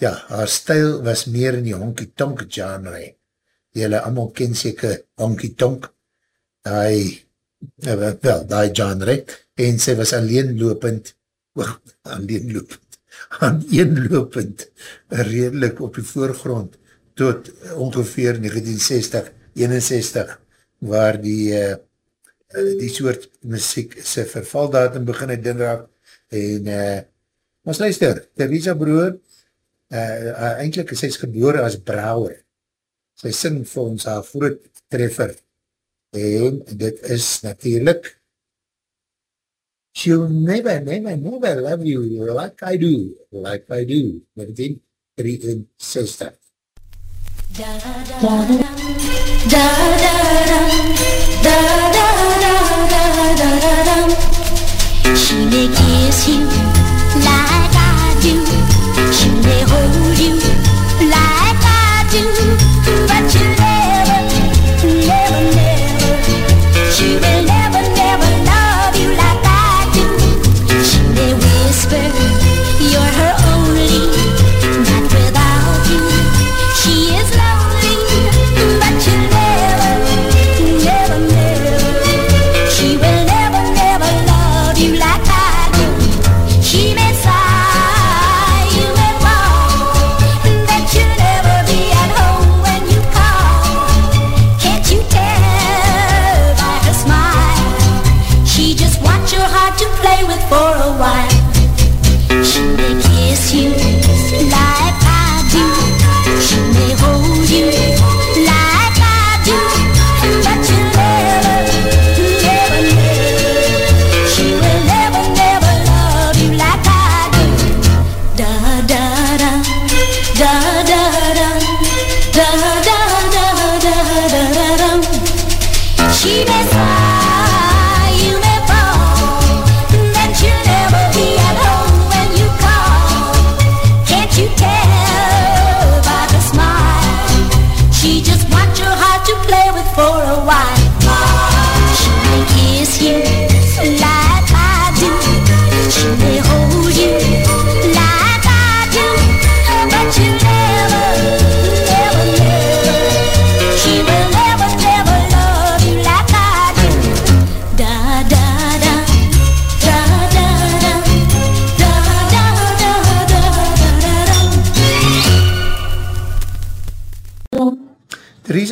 ja, haar stijl was meer in die honky-tonk genre. Julle allemaal ken seker honky-tonk, die, uh, wel, die genre. En sy was alleenlopend, oh, alleenlopend, aaneenlopend, redelijk op die voorgrond, tot ongeveer 1960, 61, waar die, uh, die soort muziek sy vervaldatum begin het dinraak, en, uh, ons luister, Theresa Broer, uh, uh, eindelijk is sy gebore as Brouwer, sy sing vir ons haar vroeg treffer, en dit is natuurlijk, She'll never, never, never love you like I do, like I do, 1963. She may kiss you like I do. She may hold you like I do. But you never, never, never Da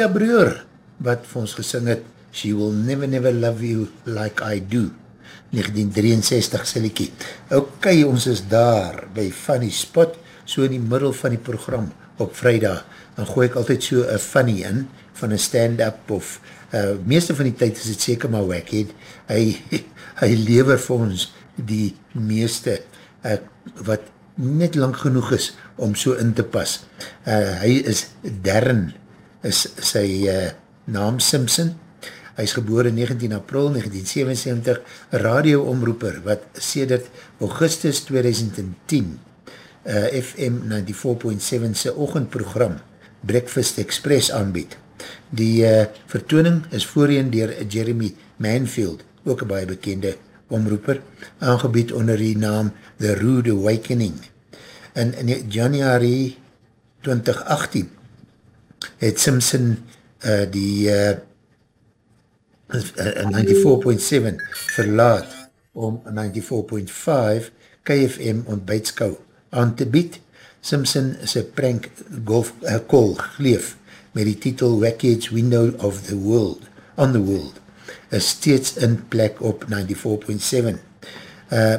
Theresa Breur, wat vir ons gesing het, She Will Never Never Love You Like I Do, 1963 siliekie. Ok, ons is daar by Funny Spot, so in die middel van die program op vrijdag, dan gooi ek altyd so een funny in, van een stand-up of, uh, meeste van die tyd is het seker maar wackhead, hy, hy lever vir ons die meeste, uh, wat net lang genoeg is om so in te pas. Uh, hy is Darren, is sy uh, naam Simpson. Hy is geboren 19 april 1977, radioomroeper wat sedert augustus 2010 uh, FM 94.7 sy ochendprogram Breakfast Express aanbied. Die uh, vertooning is voorheen dier Jeremy Manfield, ook een baie bekende omroeper, aangebied onder die naam The Rude Awakening. In, in januari 2018 het Simpson uh, die uh, uh, 94.7 verlaat om 94.5 KFM ontbijtskou aan te bied. Simpson sy prank golf uh, call gleef met die titel Wackhead's Window of the World, on the World, is steeds in plek op 94.7. Uh,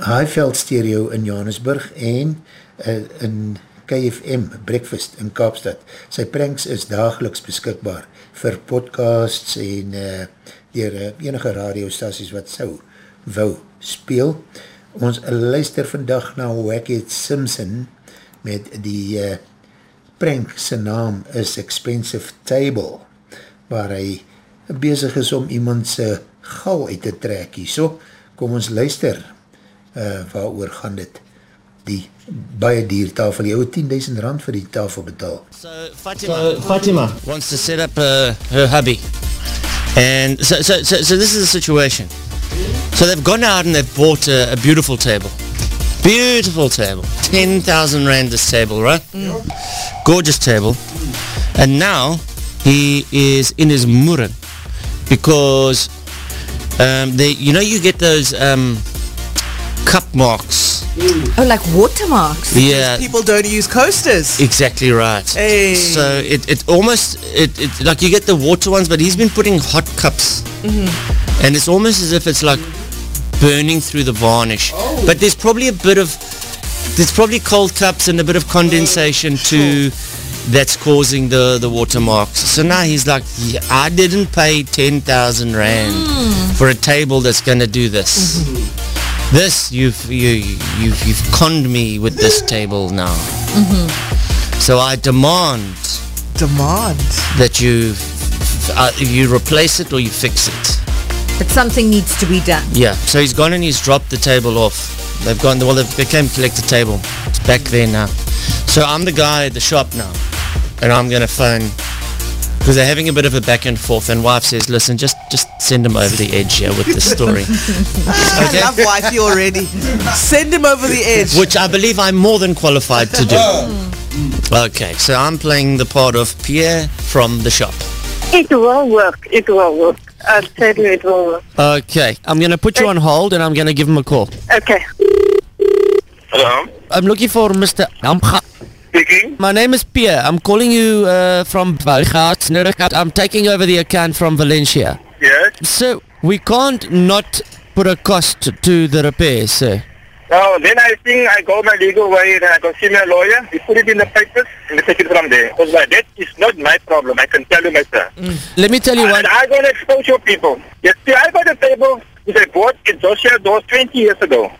Highveld Stereo in Johannesburg en uh, in KFM Breakfast in Kaapstad. Sy pranks is dageliks beskikbaar vir podcasts en uh, dier uh, enige radiostaties wat sou wou speel. Ons luister vandag na Wackhead Simpson met die uh, prank sy naam is Expensive Table waar hy bezig is om iemand sy gal uit te trek. So, kom ons luister uh, waar oor gaan dit die baie dier tafel, die ouwe 10.000 rand vir die tafel betaal. So Fatima, so Fatima wants to set up uh, her hubby. And so, so, so, so this is the situation. So they've gone out and they've bought a, a beautiful table. Beautiful table. 10,000 rand this table, right? Gorgeous table. And now he is in his murren because um, they, you know you get those um, cup marks. Oh, like watermarks. Yeah. People don't use coasters. Exactly right. Hey. So it, it almost, it, it like you get the water ones, but he's been putting hot cups. Mm-hmm. And it's almost as if it's like burning through the varnish. Oh. But there's probably a bit of, there's probably cold cups and a bit of condensation too that's causing the, the watermarks. So now he's like, yeah, I didn't pay 10,000 rand Mm. for a table that's going to do this. Mm-hmm. This, you've, you, you've, you've conned me with this table now. So I demand Demand. that you uh, you replace it or you fix it. But something needs to be done. Yeah. So he's gone and he's dropped the table off. They've gone. The well, they came to collect the table. It's back there now. So I'm the guy at the shop now, and I'm gonna phone because they're having a bit of a back and forth. And wife says, "Listen, just just send him over the edge here with this story." I love wifey already. Send him over the edge. which I believe I'm more than qualified to do. Oh. Okay, so I'm playing the part of Pierre from the shop. It will work. It will work. I'll tell you it will work. Okay, I'm going to put you on hold and I'm going to give him a call. Okay. Hello? I'm looking for Mr. Amcha. Speaking. My name is Pierre. I'm calling you uh, from Valgaat, Nurgat. I'm taking over the account from Valencia. Yes? So, we can't not put a cost to the repair, sir. Now, then I think I go my legal way and I go see my lawyer. We put it in the papers and we take it from there. Because that is not my problem. I can tell you myself. Let me tell you what. I'm going to expose your people. Yes, see, I got a table which I bought in Joshua Doors 20 years ago.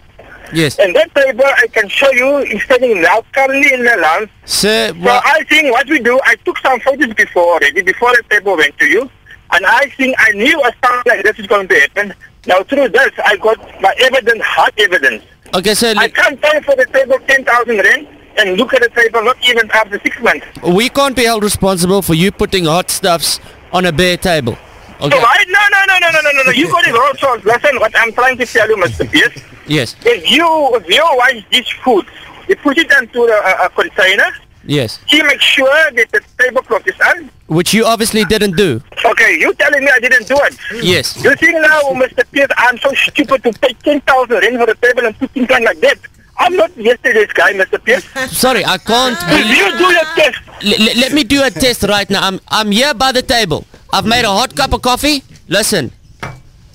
Yes. And that paper I can show you is standing now currently in Milan. Sir, so I think what we do, I took some photos before already, before the paper went to you. And I think I knew a sound like this is going to happen. Now through this, I got my evidence, hard evidence. Okay, sir. I can't pay for the table 10,000 rand and look at the table not even after six months. We can't be held responsible for you putting hot stuffs on a bare table. Okay. So I, no, no, no, no, no, no, no. You got it wrong. So listen, what I'm trying to tell you, Mr. Pierce. Yes. If you, if you want this food, you put it into the, uh, a container. Yes. He makes sure that the tablecloth is on. Which you obviously didn't do. Okay, you telling me I didn't do it. Yes. You think now, Mr. Pierce, I'm so stupid to pay 10,000 rand for the table and put things like that. I'm not yesterday's guy, Mr. Pierce. Sorry, I can't believe... you do your test, L- let me do a test right now. I'm I'm here by the table. I've made a hot cup of coffee. Listen.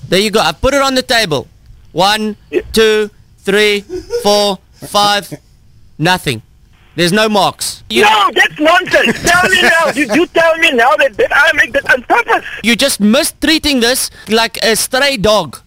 There you go. I put it on the table. One, two, three, four, five. Nothing. There's no marks. You, no, that's nonsense. tell me now. You, you tell me now that, that I make that on purpose. you just mistreating this like a stray dog.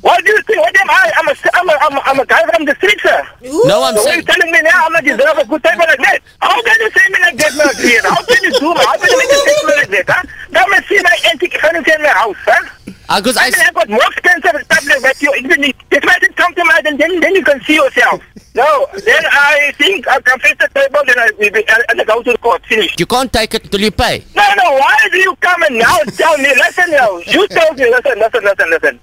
What do you think? What am I? I'm a, I'm a, I'm a, I'm a guy from the street, sir. No, I'm so what saying- you telling me now? I'm not deserve a good table like that. How can you say me like that, my dear? How can you do me? How can you make a statement like that, huh? Come and see my antique furniture in my house, huh? Ah, because I, mean, I got more expensive stuff like that. You, even if I didn't come to my, then, then, then you can see yourself. No, then I think I can face the table, then I, we, uh, and I go to the court. Finish. You can't take it till you pay. No, no, why do you come and now tell me, listen now, you told me, listen, listen, listen, listen.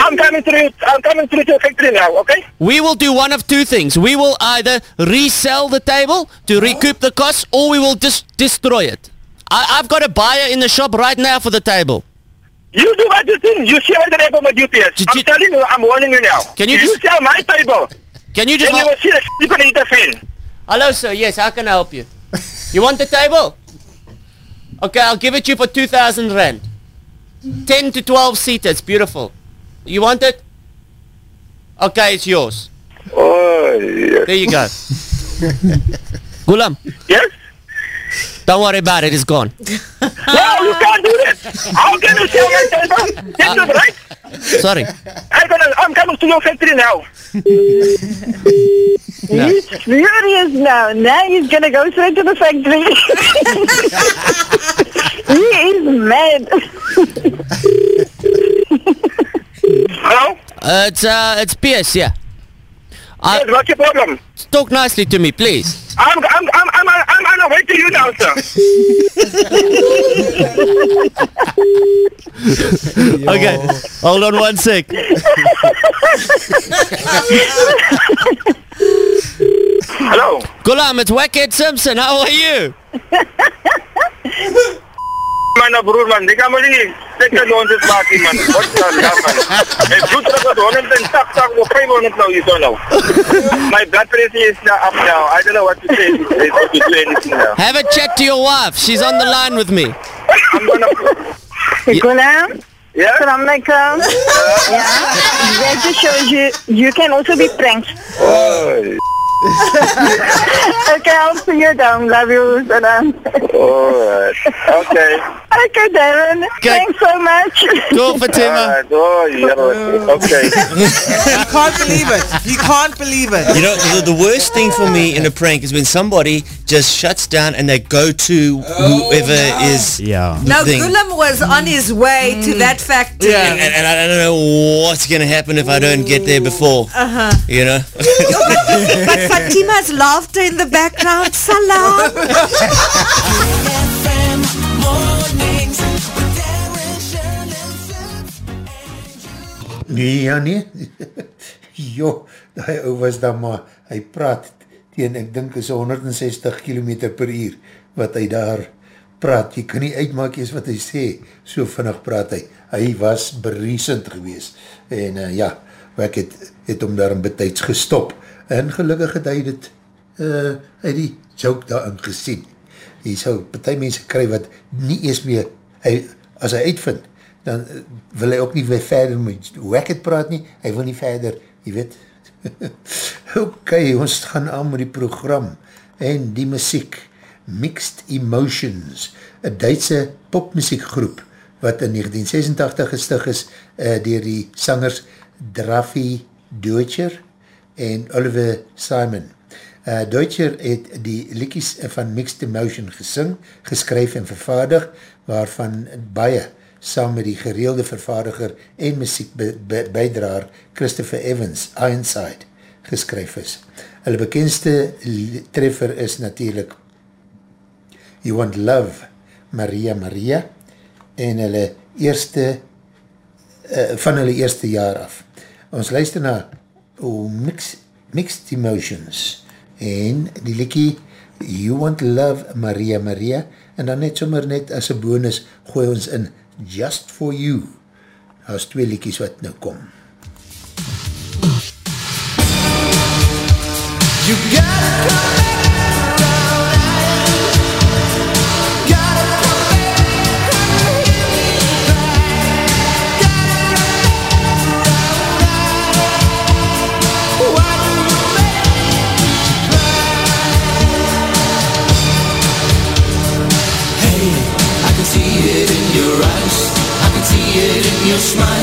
I'm coming through, I'm coming through to the factory now, okay? We will do one of two things. We will either resell the table to recoup the cost, or we will just destroy it. I, I've got a buyer in the shop right now for the table. You do what you think. You share the table with UPS. I'm telling you, I'm warning you now. Can you if just- you sell my table, Can you just... then you will see the you're going to intervene. Hello, sir. Yes, how can I help you? You want the table? Okay, I'll give it to you for 2,000 rand. 10 to 12 seater. It's beautiful. You want it? Okay, it's yours. Oh, yes. There you go. Gulam. Yes? Don't worry about it. It's gone. No, you can't do this. How can you sell my table? That's not right. Uh, sorry. I'm, gonna, I'm coming to your factory now. No. He's furious now. Now he's gonna go straight to the factory. he is mad. Hello? Uh, it's, uh, it's PS, yeah. I, Yes, what's your problem? talk nicely to me, please. I'm, I'm, I'm, I'm, I'm on the way to you now, sir. Okay. Hold on one sec. Hello? Gulam, it's Wackhead Simpson. How are you? Man, nou broer man, ik ga maar niet zeker loon te maken man. Wat is dat ja man? Mijn bloeddruk was 100 tak tak op 500 nou hier zo nou. My blood pressure is now up now. I don't know what to say. It's not do anything now. Have a chat to your wife. She's on the line with me. I'm gonna. Gulam? Yeah? Assalamualaikum. yeah. That just shows you you can also be pranked. Oh, okay, I'll see you down. Love you, Salam. alright. Okay. Okay, Darren. Thanks so much. Go, Fatima. Alright. Oh, yeah. Okay. You can't believe it. You can't believe it. You know, the, the worst thing for me in a prank is when somebody just shuts down and they go to whoever is Yeah. the Now, thing. Gulam was on his way to that factory. And, and, and I don't know what's going to happen if I don't get there before. Uh-huh. You know? Fatima's laughter in the background, salam. Nee, ja nee. jo, die ou was dan maar, hy praat teen, ek dink is 160 km per uur, wat hy daar praat. Jy kan nie uitmaak ees wat hy sê, so vinnig praat hy. Hy was beriesend gewees. En uh, ja, ek het, het om daarin betijds gestop. En gelukkig het hy dit, uh, hy die joke daarin gesien. Hy sal partij mense kry wat nie ees meer, hy, as hy uitvind, dan uh, wil hy ook nie weer verder met Wackett praat nie, hy wil nie verder, jy weet. ok, ons gaan aan met die program en die muziek, Mixed Emotions, een Duitse popmuziekgroep, wat in 1986 gestig is uh, dier die sangers Drafi Deutscher en Oliver Simon. Uh, Deutscher het die liekies van Mixed Emotion gesing, geskryf en vervaardig, waarvan baie saam met die gereelde vervaardiger en muziekbeidraar Christopher Evans, Ironside, geskryf is. Hulle bekendste treffer is natuurlijk You Want Love, Maria Maria, en hulle eerste, uh, van hulle eerste jaar af. Ons luister na oh, mix, Mixed Emotions. En die liekie You Want Love Maria Maria en dan net sommer net as een bonus gooi ons in Just For You. As twee liekies wat nou kom. You gotta come smile.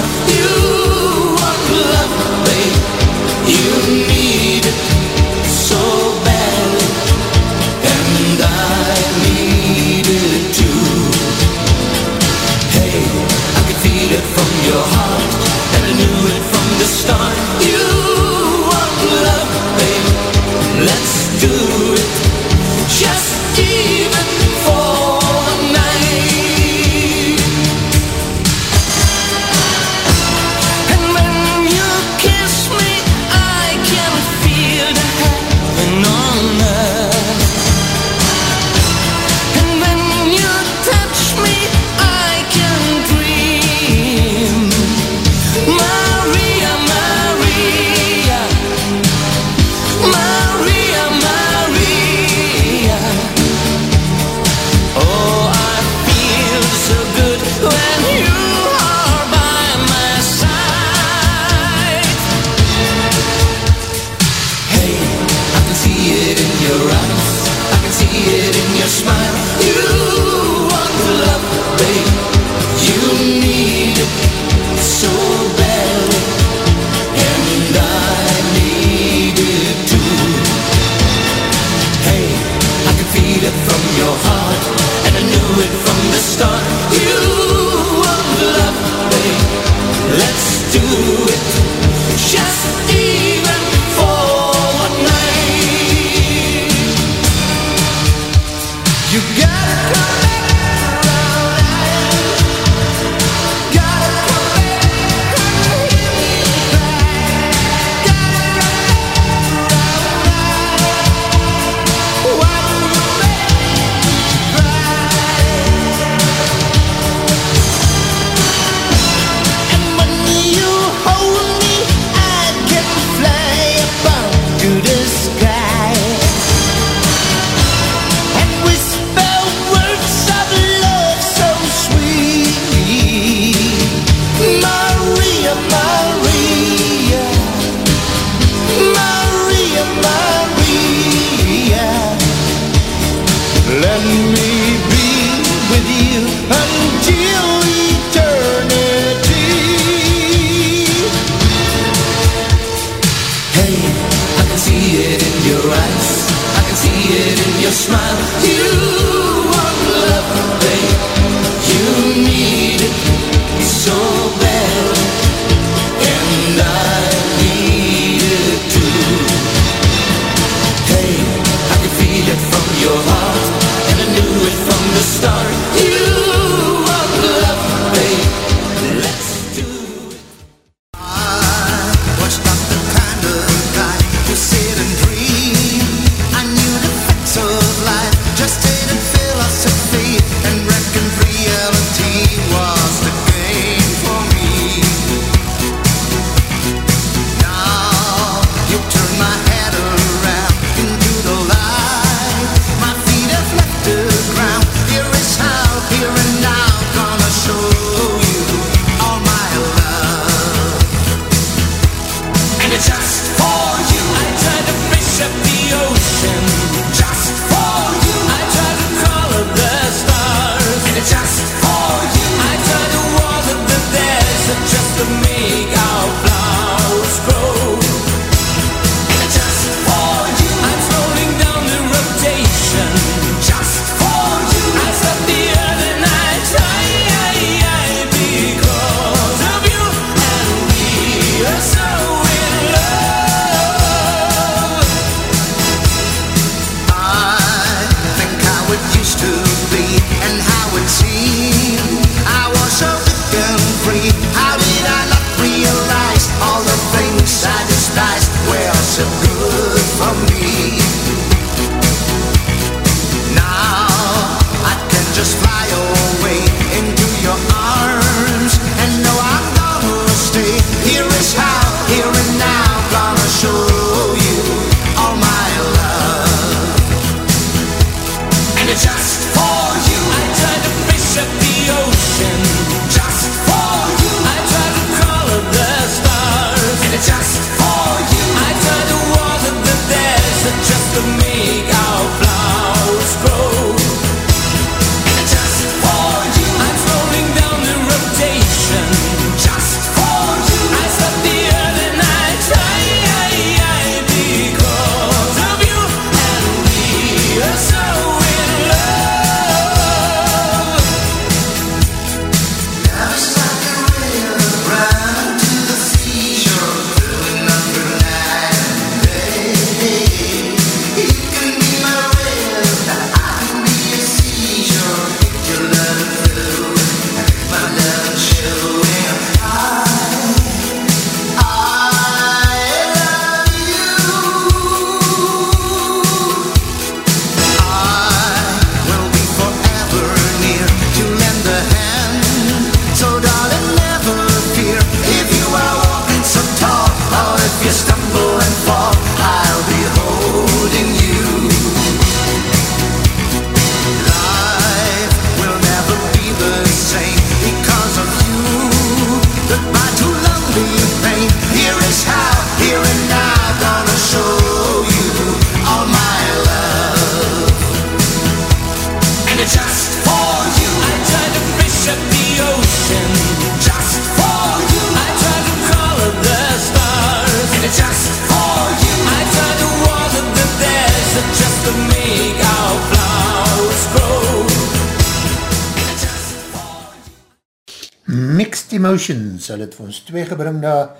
Emotions, hulle het vir ons twee gebring daar,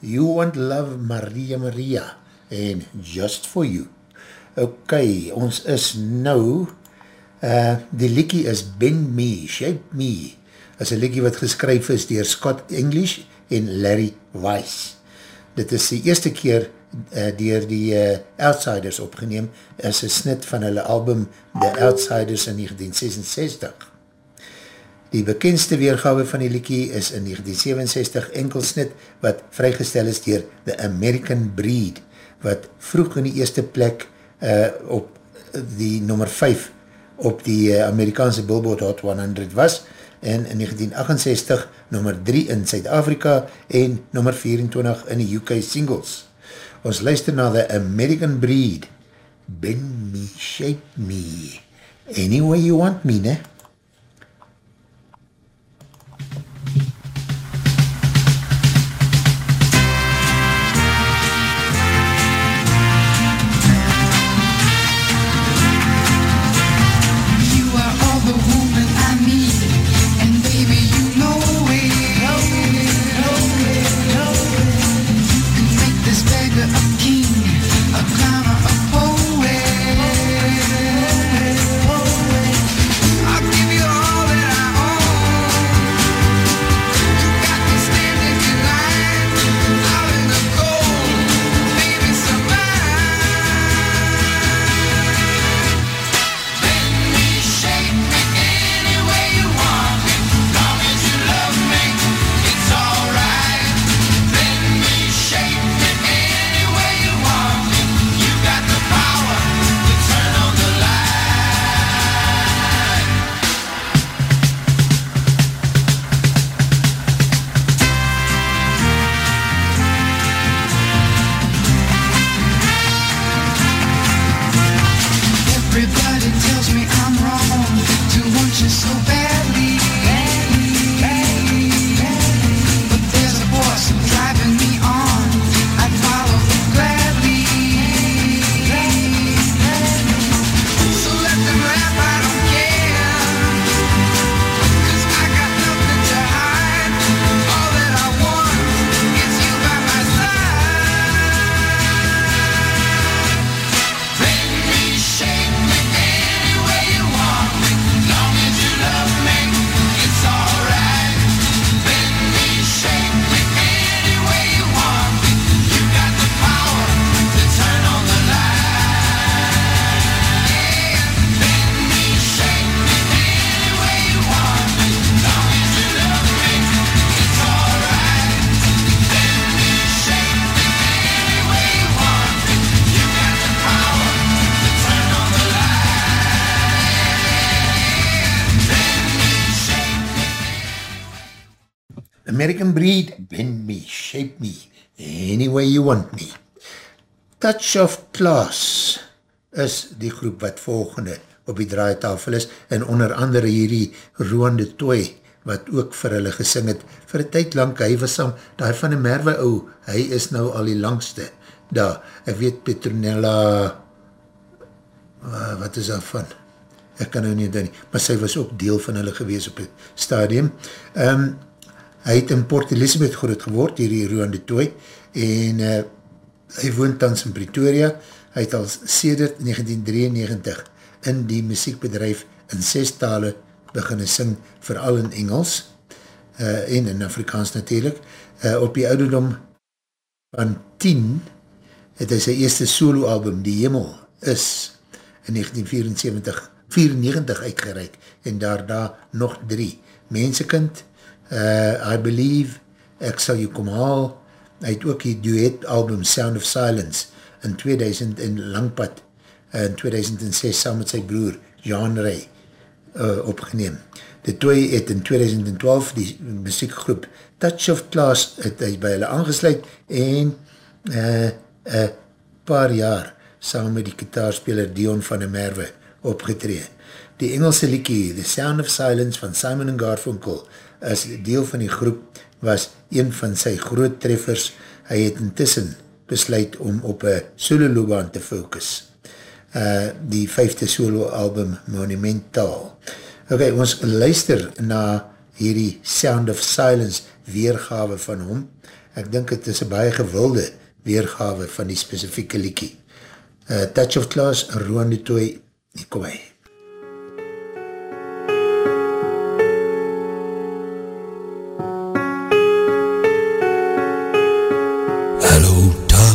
You Want Love Maria Maria en Just For You. Ok, ons is nou, uh, die liekie is Bend Me, Shape Me, is een liekie wat geskryf is dier Scott English en Larry Weiss. Dit is die eerste keer uh, dier die uh, Outsiders opgeneem, is een snit van hulle album The Outsiders in 1966. Die bekendste weergawe van die liekie is in 1967 enkelsnit wat vrygestel is dier The American Breed, wat vroeg in die eerste plek uh, op die nummer 5 op die uh, Amerikaanse Billboard Hot 100 was, en in 1968 nummer 3 in Suid-Afrika en nummer 24 in die UK singles. Ons luister na The American Breed, Bend Me, Shape Me, Any Way You Want Me, ne? Touch of Class is die groep wat volgende op die draaitafel is en onder andere hierdie Roan de Toy wat ook vir hulle gesing het vir een tyd lang, hy was saam, daar van die merwe ou, hy is nou al die langste daar, ek weet Petronella uh, wat is daar van? Ek kan nou nie doen nie, maar sy was ook deel van hulle gewees op het stadium. Um, hy het in Port Elizabeth groot geword, hierdie Roan de Toy en uh, hy woont tans in Pretoria, hy het al sedert 1993 in die muziekbedrijf in zes tale beginne sing, vooral in Engels uh, en in Afrikaans natuurlijk. Uh, op die ouderdom van 10 het hy sy eerste solo album, Die Hemel, is in 1974 94 uitgereik en daar daar nog drie. Mensekind, uh, I Believe, Ek sal jou kom haal, hy het ook die duet album Sound of Silence in 2000 in Langpad in 2006 saam met sy broer Jan Ray uh, opgeneem. De twee het in 2012 die muziekgroep Touch of Class het hy by hulle aangesluit en uh, uh, paar jaar saam met die kitaarspeler Dion van der Merwe opgetree. Die Engelse liekie The Sound of Silence van Simon Garfunkel as deel van die groep was een van sy groot treffers. Hy het intussen besluit om op een solo loopbaan te focus. Uh, die vijfde solo album Monumental. Ok, ons luister na hierdie Sound of Silence weergawe van hom. Ek dink het is een baie gewilde weergawe van die specifieke liekie. Uh, Touch of Class, Roan de Toy, kom hy.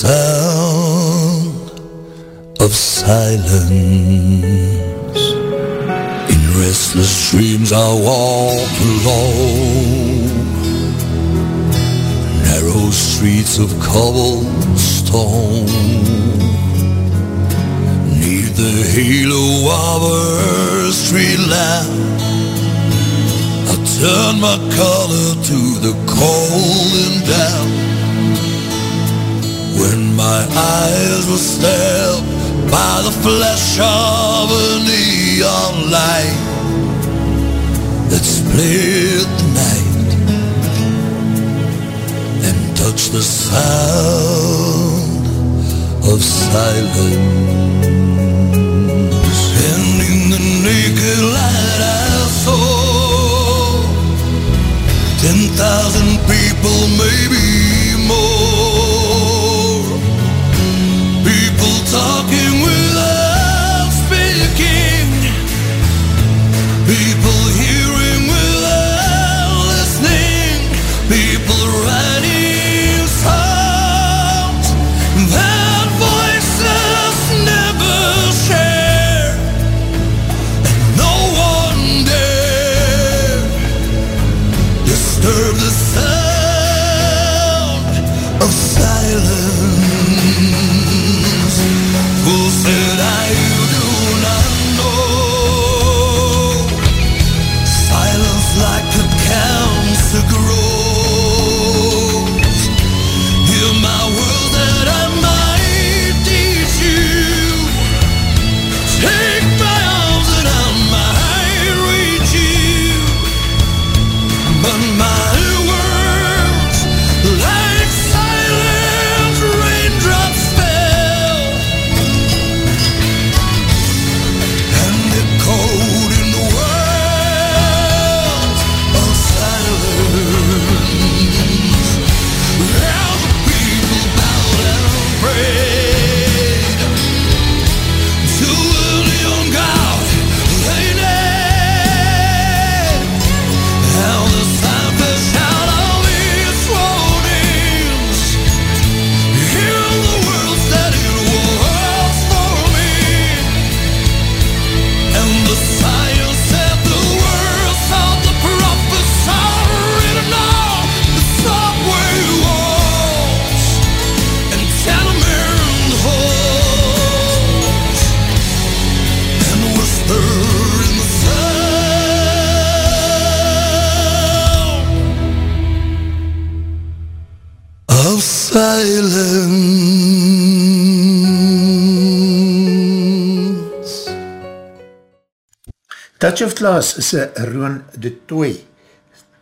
sound of silence. In restless dreams I walk alone, narrow streets of cobblestone. Neath the halo of a street lamp I turn my color to the cold and damp When my eyes were stabbed by the flash of a neon light That split the night And touched the sound of silence. And in the naked light I saw Ten thousand people, maybe more talking with silence. Touch of Class is een Roon de Toy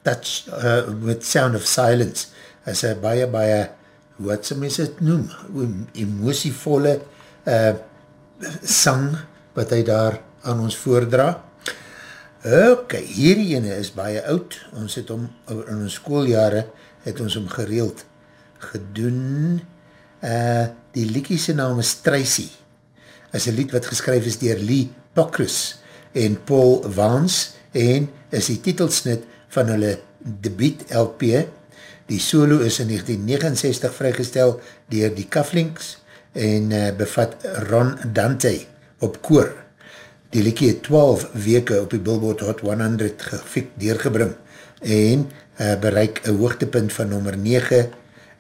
Touch uh, met Sound of Silence. Is een baie, baie wat sy mens het noem? Emosievolle uh, sang wat hy daar aan ons voordra. Ok, hierdie ene is baie oud. Ons het om, in ons schooljare het ons om gereeld gedoen uh, die liekie sy naam is Tracy is een lied wat geskryf is dier Lee Pockrus en Paul Waans en is die titelsnit van hulle debiet LP. Die solo is in 1969 vrygestel dier die Kaflinks en uh, bevat Ron Dante op koor. Die liekie het 12 weke op die Billboard Hot 100 gefiek deurgebring en uh, bereik een hoogtepunt van nummer 9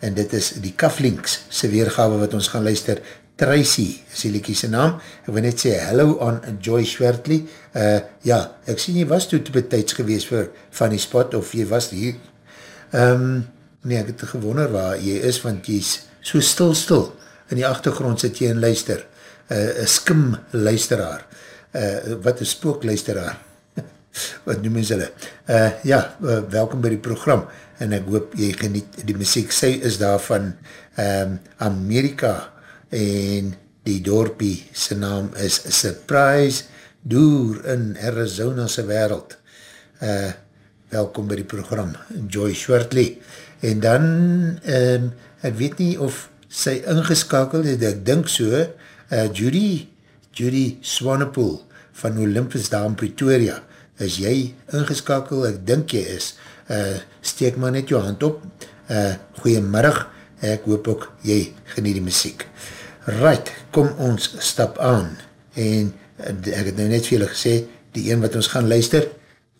en dit is die Kaflinks sy weergawe wat ons gaan luister Tracy is die liekie sy naam. Ek wil net sê, hello aan Joy Schwertley. Uh, ja, ek sien jy was toe te betijds gewees vir Funny Spot, of jy was hier. Um, nee, ek het gewonder waar jy is, want jy is so stil stil. In die achtergrond sit jy en luister. Uh, skim luisteraar. Uh, wat een spook luisteraar. wat noem ons hulle? Uh, ja, uh, welkom by die program. En ek hoop jy geniet die muziek. Sy is daar van um, Amerika en die dorpie sy naam is Surprise Doer in Arizona sy wereld. Uh, welkom by die program, Joy Shortley. En dan, um, ek weet nie of sy ingeskakeld het, ek dink so, uh, Judy, Judy Swanepoel van Olympus daar in Pretoria, is jy ingeskakeld, ek dink jy is, uh, steek maar net jou hand op, uh, goeiemiddag, ek hoop ook jy genie die muziek. Right, kom ons stap aan en ek het nou net julle gesê, die een wat ons gaan luister,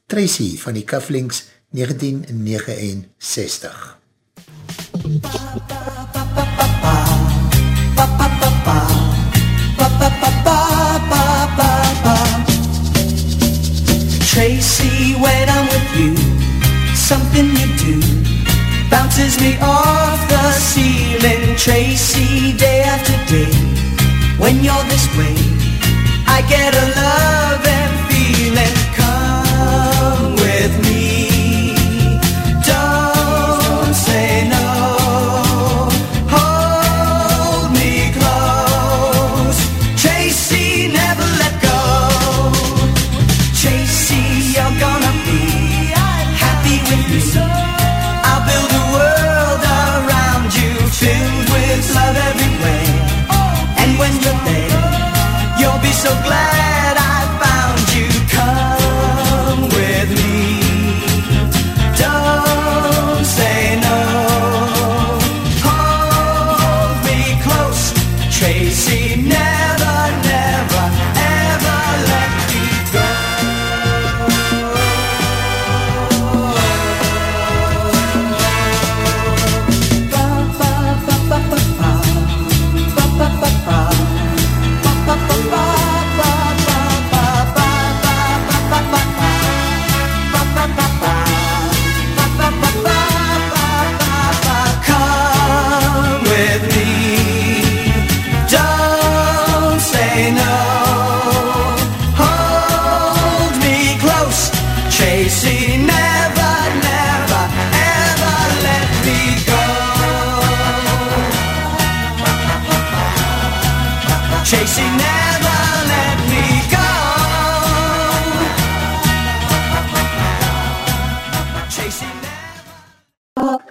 Tracy van die Kaflinks 1969. Tracy, when I'm with you, something you do bounces me off the ceiling. Tracy, day after day, when you're this way, I get a love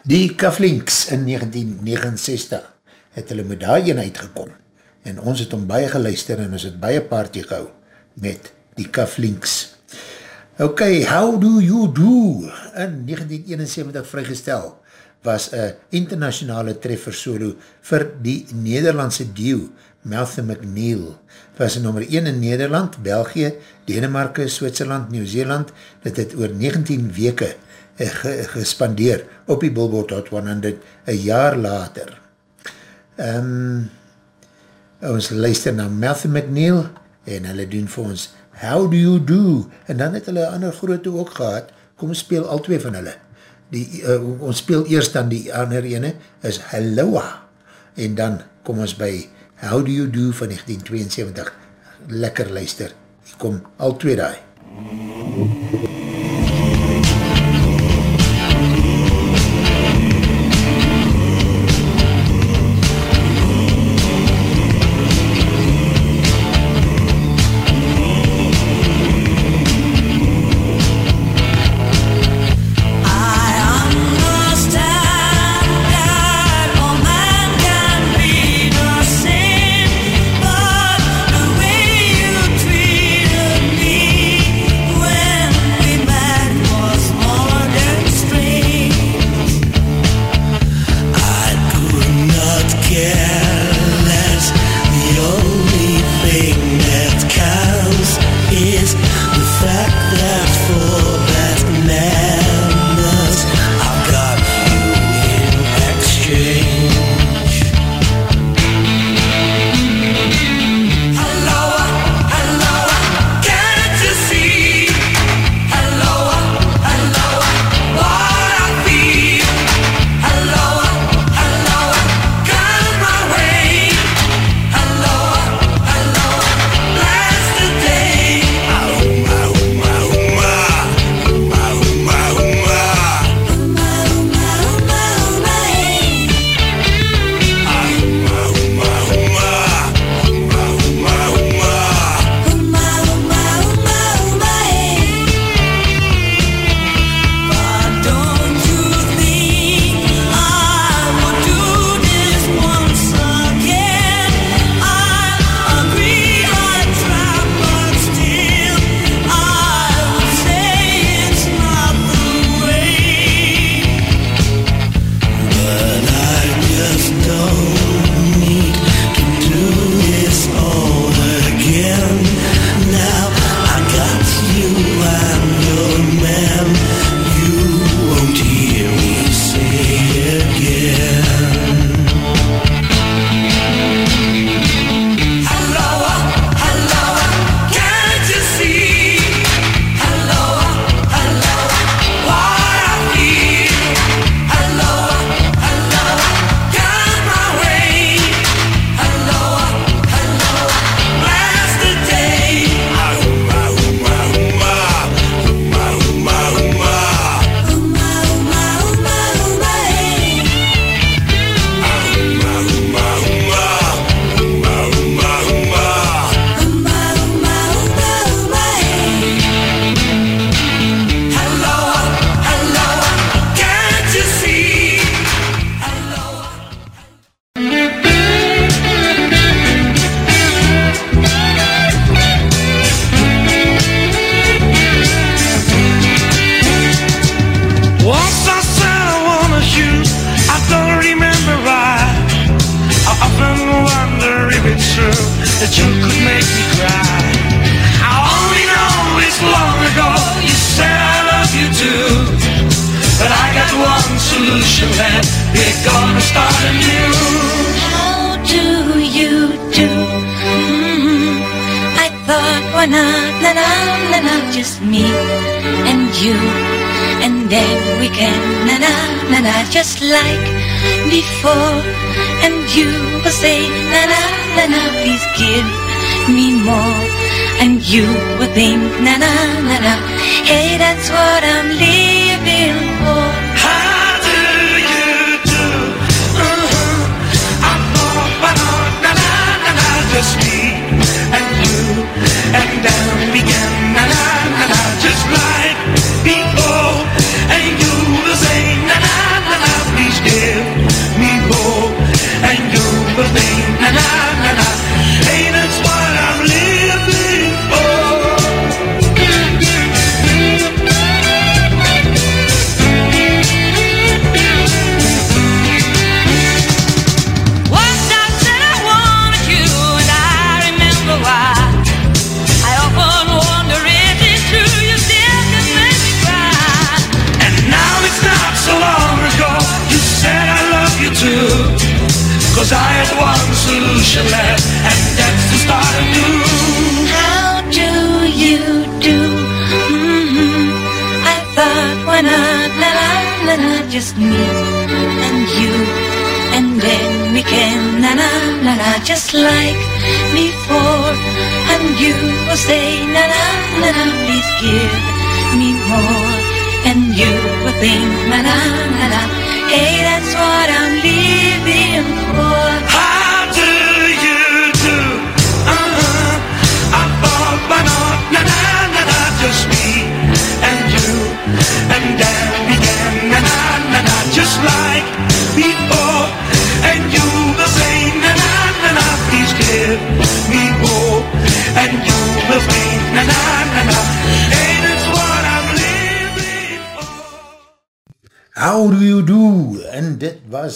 Die Kaflinks in 1969 het hulle met daai een uitgekom en ons het om baie geluister en ons het baie party gehou met die Kaflinks. Ok, How Do You Do in 1971 vrygestel was een internationale treffer solo vir die Nederlandse duo Malcolm McNeil was nummer 1 in Nederland, België, Denemarken, Switserland, Nieuw-Zeeland. Dit het oor 19 weke eh, gespandeer op die Billboard Hot 100 een jaar later. Um, ons luister na Matthew McNeil en hulle doen vir ons How Do You Do en dan het hulle ander groote ook gehad. Kom speel al twee van hulle. Die, uh, ons speel eerst dan die ander ene is Helloa en dan kom ons by Helloa How Do You Do van 1972. Lekker luister, ek kom al twee daai. MUZIEK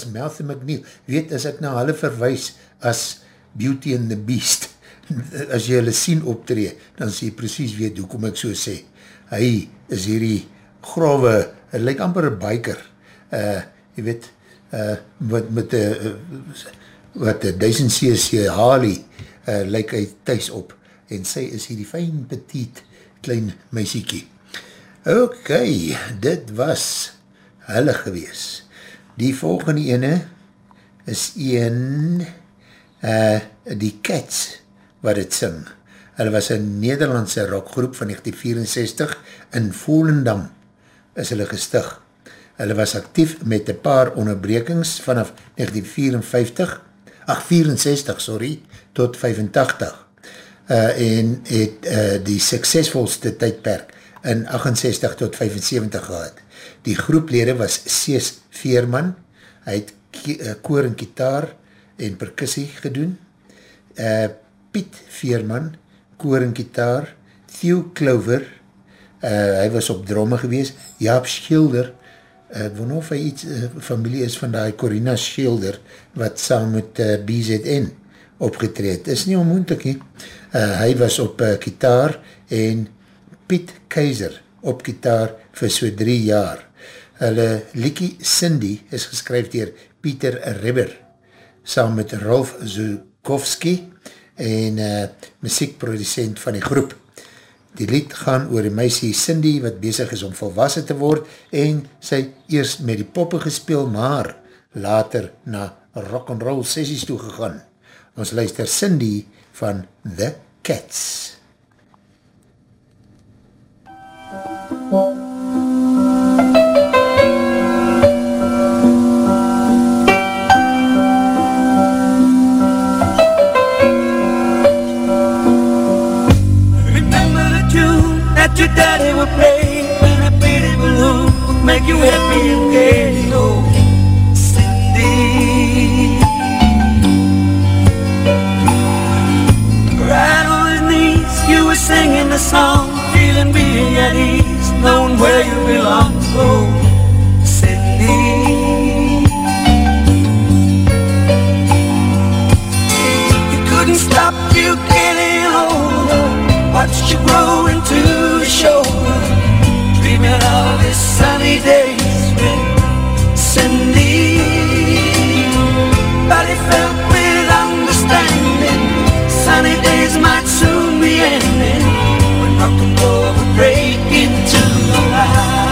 was Malcolm McNeil. Weet, as ek na hulle verwijs as Beauty and the Beast, as jy hulle sien optree, dan sê jy precies weet hoekom ek so sê. Hy is hierdie grove, hy lyk amper een biker, uh, jy weet, uh, wat met uh, wat een 1000cc Harley uh, lyk hy thuis op, en sy is hierdie fijn petiet klein meisiekie. Ok, dit was hulle gewees. Die volgende ene is een uh, die Cats wat het sing. Hulle was een Nederlandse rockgroep van 1964 in Volendam is hulle gestig. Hulle was actief met een paar onderbrekings vanaf 1954, ach 64 sorry, tot 85 uh, en het uh, die suksesvolste tydperk in 68 tot 75 gehad. Die groeplede was Cees Veerman, hy het uh, koor en kitaar en percussie gedoen, uh, Piet Veerman, koor en kitaar, Theo Clover, uh, hy was op dromme gewees, Jaap Schilder, uh, ek wonder of hy iets uh, familie is van die Corina Schilder, wat saam met uh, BZN opgetreed. Is nie onmoendlik nie. Uh, hy was op uh, kitaar en Piet Keizer op kitaar vir so drie jaar. Hulle Likie Cindy is geskryf dier Pieter Ribber saam met Rolf Zukowski en uh, muziekproducent van die groep. Die lied gaan oor die meisie Cindy wat bezig is om volwassen te word en sy eerst met die poppe gespeel, maar later na rock'n'roll sessies toegegaan. Ons luister Cindy van The Cats. Remember that your daddy would play when a pretty balloon would make you happy and gay. Oh, Cindy. Right on you were singing the song, feeling being at ease, knowing where you belong. Oh, Cindy. Watched you grow into a shoulder. Dreaming of his sunny days with Cindy. But he felt with understanding. Sunny days might soon be ending. When rock and roll would break into the light.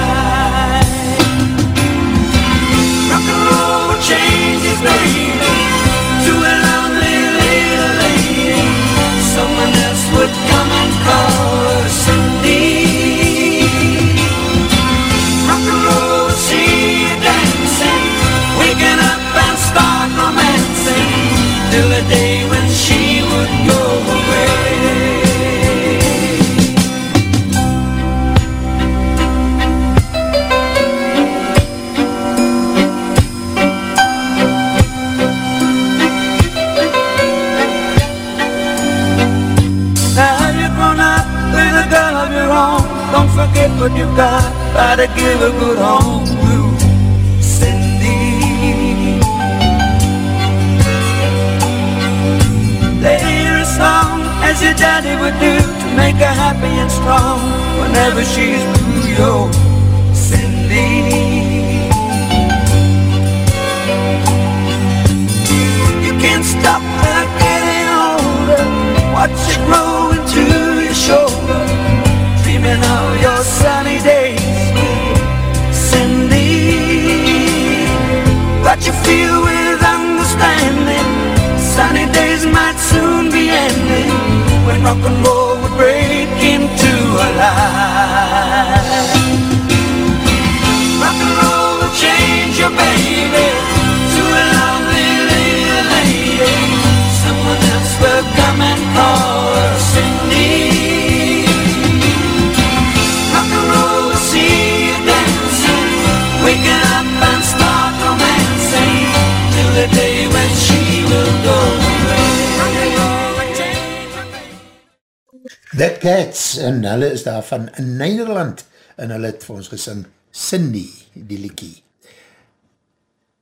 En hulle is daar van Nederland, en hulle het vir ons gesing Cindy, die liekie.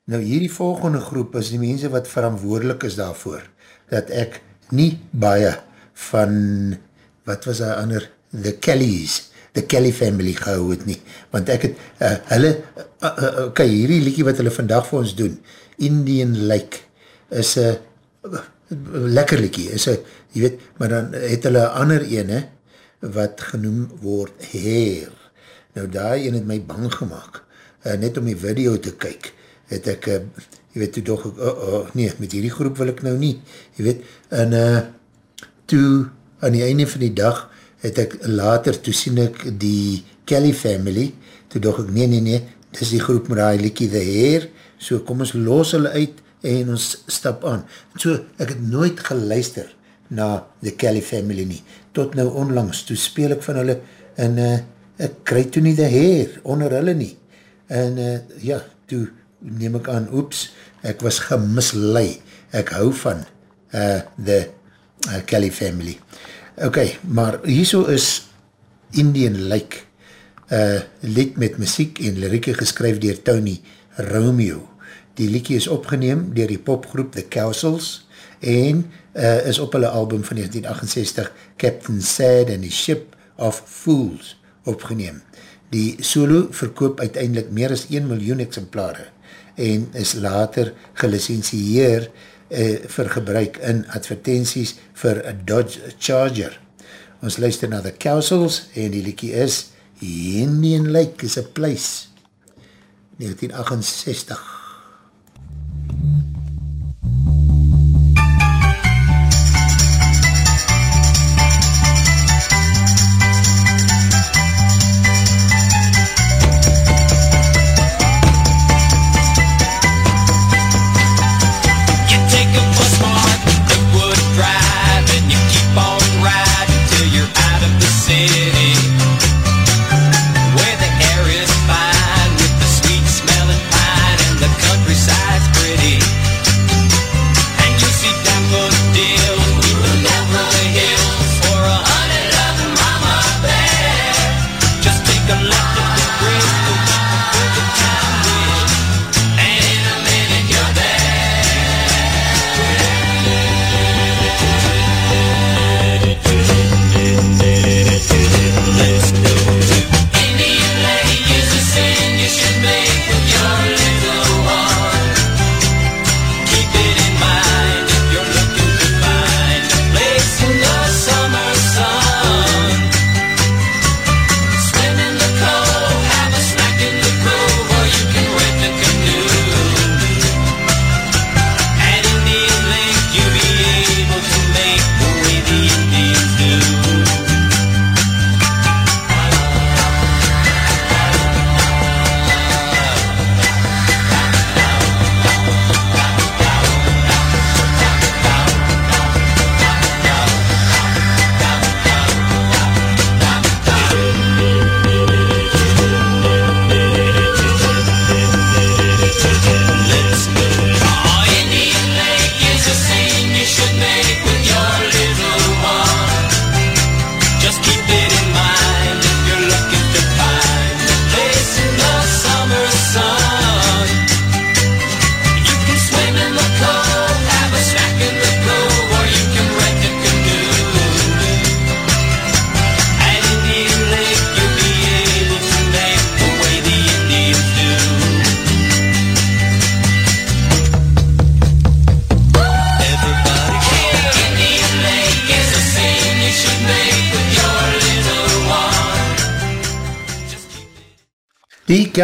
Nou hierdie volgende groep is die mense wat verantwoordelik is daarvoor, dat ek nie baie van, wat was daar ander, The Kellys, The Kelly family gehou het nie, want ek het, uh, hulle, uh, uh, ok, hierdie liekie wat hulle vandag vir ons doen, Indian Lake, is een uh, lekker liekie, is een, jy weet, maar dan het hulle ander ene, wat genoem word Hair. Nou daar een het my bang gemaakt, uh, net om die video te kyk, het ek, uh, jy weet, toe doch ek, oh, oh, nee, met hierdie groep wil ek nou nie, jy weet, en uh, toe, aan die einde van die dag, het ek later, toe sien ek die Kelly family, toe doch ek, nee, nee, nee, dis die groep met die liekie The Hair, so kom ons los hulle uit, en ons stap aan. So, ek het nooit geluister na The Kelly family nie, tot nou onlangs, toe speel ek van hulle, en uh, ek kry toe nie The Hair, onder hulle nie, en uh, ja, toe neem ek aan, oeps, ek was gemislei, ek hou van uh, The uh, Kelly family. Ok, maar hierso is Indian Lake, uh, lied met muziek en lirieke geskryf dier Tony Romeo. Die liedje is opgeneem dier die popgroep The Castles en uh, is op hulle album van 1968 Captain Sad and the Ship of Fools opgeneem. Die solo verkoop uiteindelik meer as 1 miljoen exemplare en is later gelicensieer uh, vir gebruik in advertenties vir a Dodge Charger. Ons luister na The Castles en die liekie is Indian Lake is a place 1968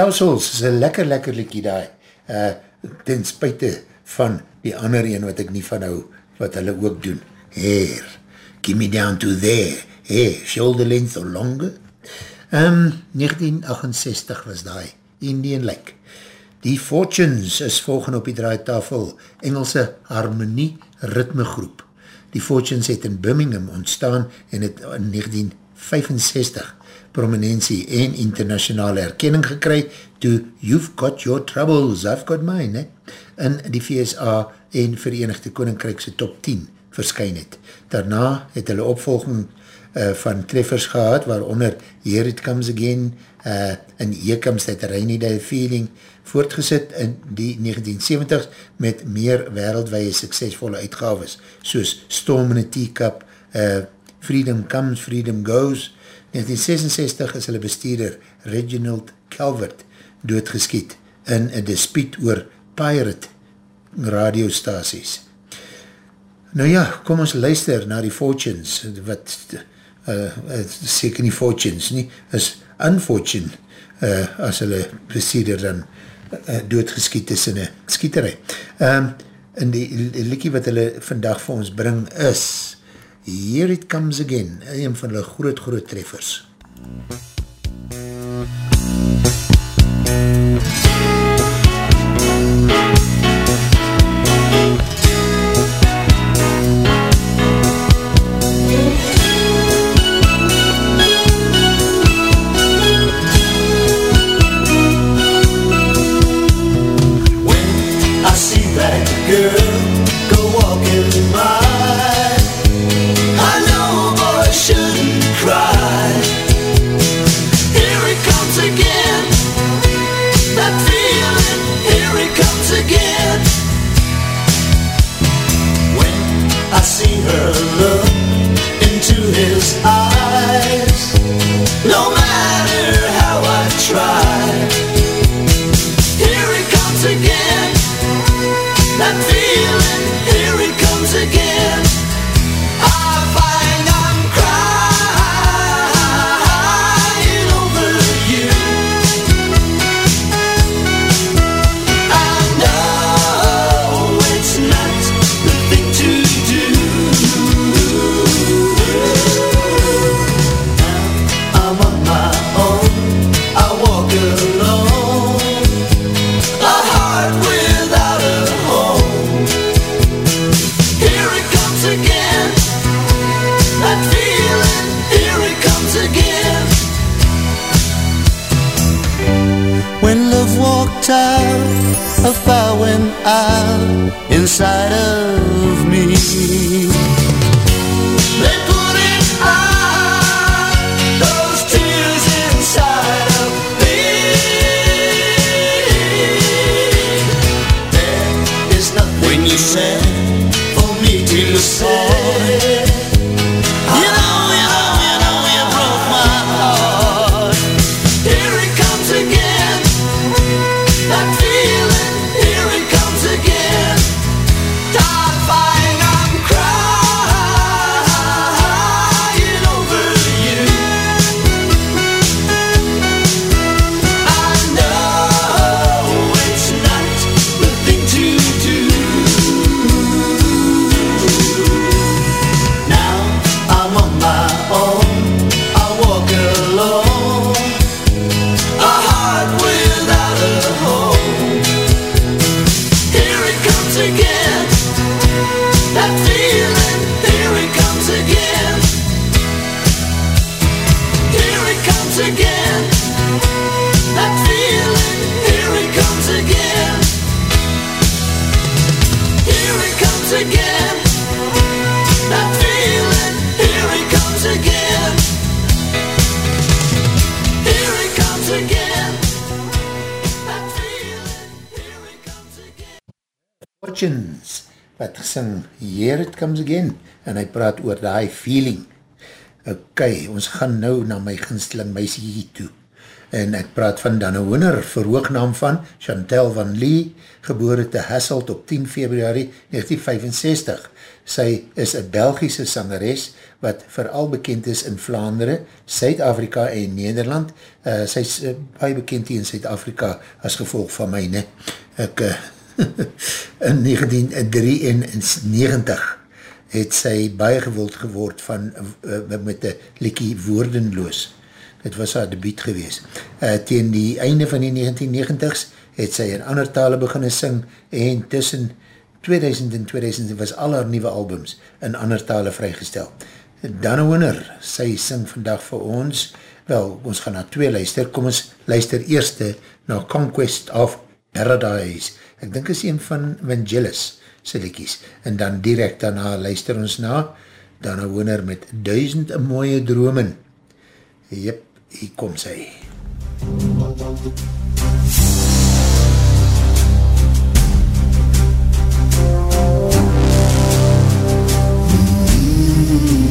Die Kelsels is een lekker lekker liekie daar, uh, ten spuite van die ander een wat ek nie van hou, wat hulle ook doen. Here, give me down to there, here, shoulder length or longer. Um, 1968 was die, Indian Lake. Die Fortunes is volgende op die draaitafel, Engelse harmonie ritmegroep. Die Fortunes het in Birmingham ontstaan en het in 1965 prominentie en internationale erkenning gekry toe You've Got Your Troubles, I've Got Mine, he? in die VSA en Verenigde Koninkrijkse top 10 verskyn het. Daarna het hulle opvolging uh, van treffers gehad, waaronder Here It Comes Again uh, en Here Comes That Rainy Day Feeling, voortgesit in die 1970s met meer wereldwee suksesvolle uitgaves, soos Storm in a Teacup, uh, Freedom Comes, Freedom Goes. 1966 is hulle bestuurder Reginald Calvert doodgeskiet in een dispuut oor pirate radiostaties. Nou ja, kom ons luister na die Fortunes, wat uh, uh, seker nie Fortunes nie, is unfortune uh, as hulle bestuurder dan uh, doodgeskiet is in een skieterij. Um, en die, die liekie wat hulle vandag vir ons bring is Here It Comes Again, een van hulle groot groot treffers. I gesing, Here It Comes Again, en hy praat oor die feeling. Ok, ons gaan nou na my ginsteling meisie toe, en ek praat van Danne Hoener, verhoognaam van Chantal van Lee, gebore te Hasselt op 10 februari 1965. Sy is een Belgische sangeres, wat vooral bekend is in Vlaanderen, Suid-Afrika en Nederland. Uh, sy is uh, baie bekend hier in Suid-Afrika as gevolg van my, ne? Ek, uh, in 1993 het sy baie gewild geword van, uh, met die liekie Woordenloos. Dit was haar debuut gewees. Uh, tegen die einde van die 1990s het sy in ander tale beginne sing en tussen 2000 en 2000 was al haar nieuwe albums in ander tale vrygestel. Dana Winner, sy sing vandag vir ons, wel, ons gaan na twee luister, kom ons luister eerste na Conquest of Paradise. Ek dink is een van Vangelis sy liekies. En dan direct daarna luister ons na Dana Winner met duizend mooie dromen. Jep, hier kom sy. There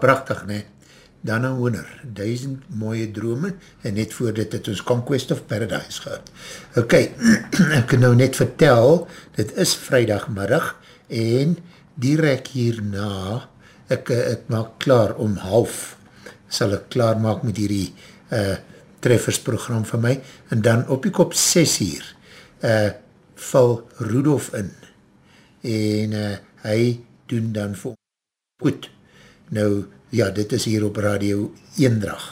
prachtig, ne? Dana Hoener, duizend mooie drome, en net voor dit het ons Conquest of Paradise gehad. Ok, ek kan nou net vertel, dit is vrijdagmiddag, en direct hierna, ek, ek maak klaar om half, sal ek klaar maak met hierdie uh, treffersprogram van my, en dan op die kop 6 uur, uh, val Rudolf in, en uh, hy doen dan vir goed, nou, ja, dit is hier op radio Eendrag.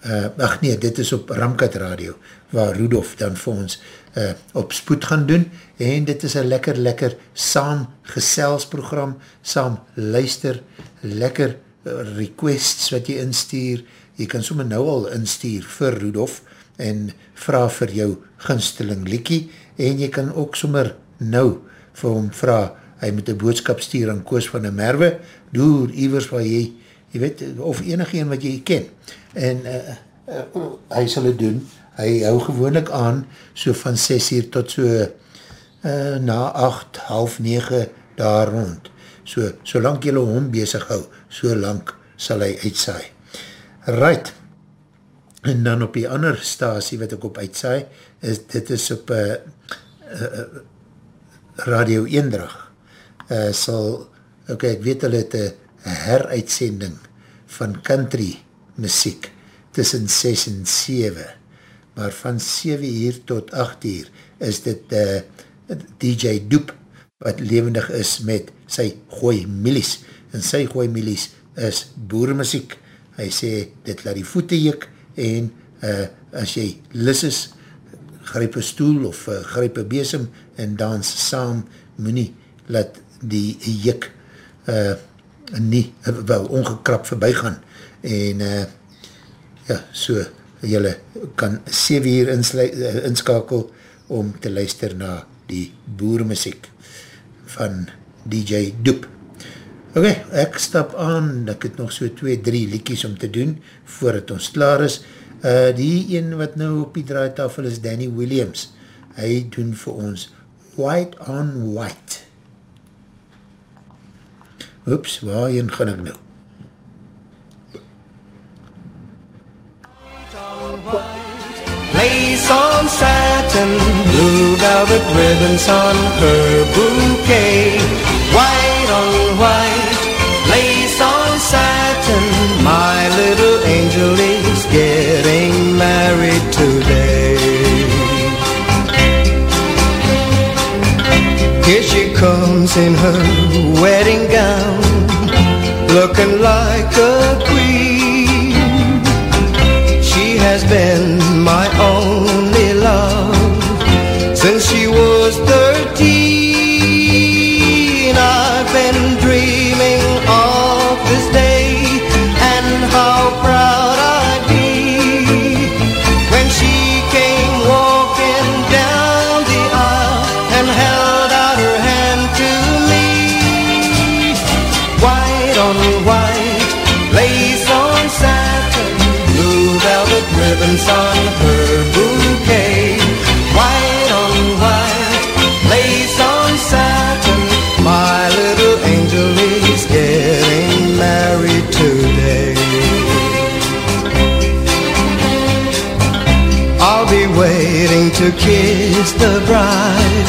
Uh, ach nee, dit is op Ramkat radio, waar Rudolf dan vir ons uh, op spoed gaan doen, en dit is een lekker, lekker saam geselsprogram, saam luister, lekker uh, requests wat jy instuur, jy kan sommer nou al instuur vir Rudolf, en vraag vir jou ginsteling liekie, en jy kan ook sommer nou vir hom vraag, hy moet een boodskap stuur aan Koos van der Merwe, door iwers waar jy, jy weet, of enig een wat jy ken. En uh, uh, hy sal het doen, hy hou gewoonlik aan, so van 6 uur tot so uh, na 8, half 9 daar rond. So, solank jylle hom bezig hou, so lang sal hy uitsaai. Right, en dan op die ander stasie wat ek op uitsaai, is, dit is op uh, uh, Radio Eendrag, uh, sal, ok, ek weet hulle het een heruitsending van country muziek tussen 6 en 7, maar van 7 uur tot 8 uur is dit uh, DJ Doep wat levendig is met sy gooi milies, en sy gooi milies is boermuziek. Hy sê, dit laat die voete jik, en uh, as jy lis is, gryp een stoel of uh, gryp een besem en dans saam, moet nie laat die jik uh, nie, wel ongekrap voorbij gaan en uh, ja, so jylle kan 7 uur uh, inskakel om te luister na die boermuziek van DJ Doep. Ok, ek stap aan, ek het nog so 2-3 liekies om te doen, voordat ons klaar is. Uh, die een wat nou op die draaitafel is Danny Williams. Hy doen vir ons White on White. Oeps, waarheen gaan ek nou? Lace on satin, blue velvet ribbons on her bouquet. White on white, lace on satin, my little angel is getting married today. Here she comes in her wedding gown, looking like a queen. She has been to kiss the bride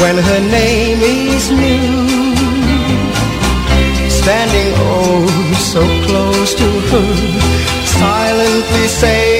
when her name is new. Standing oh so close to her, silently saying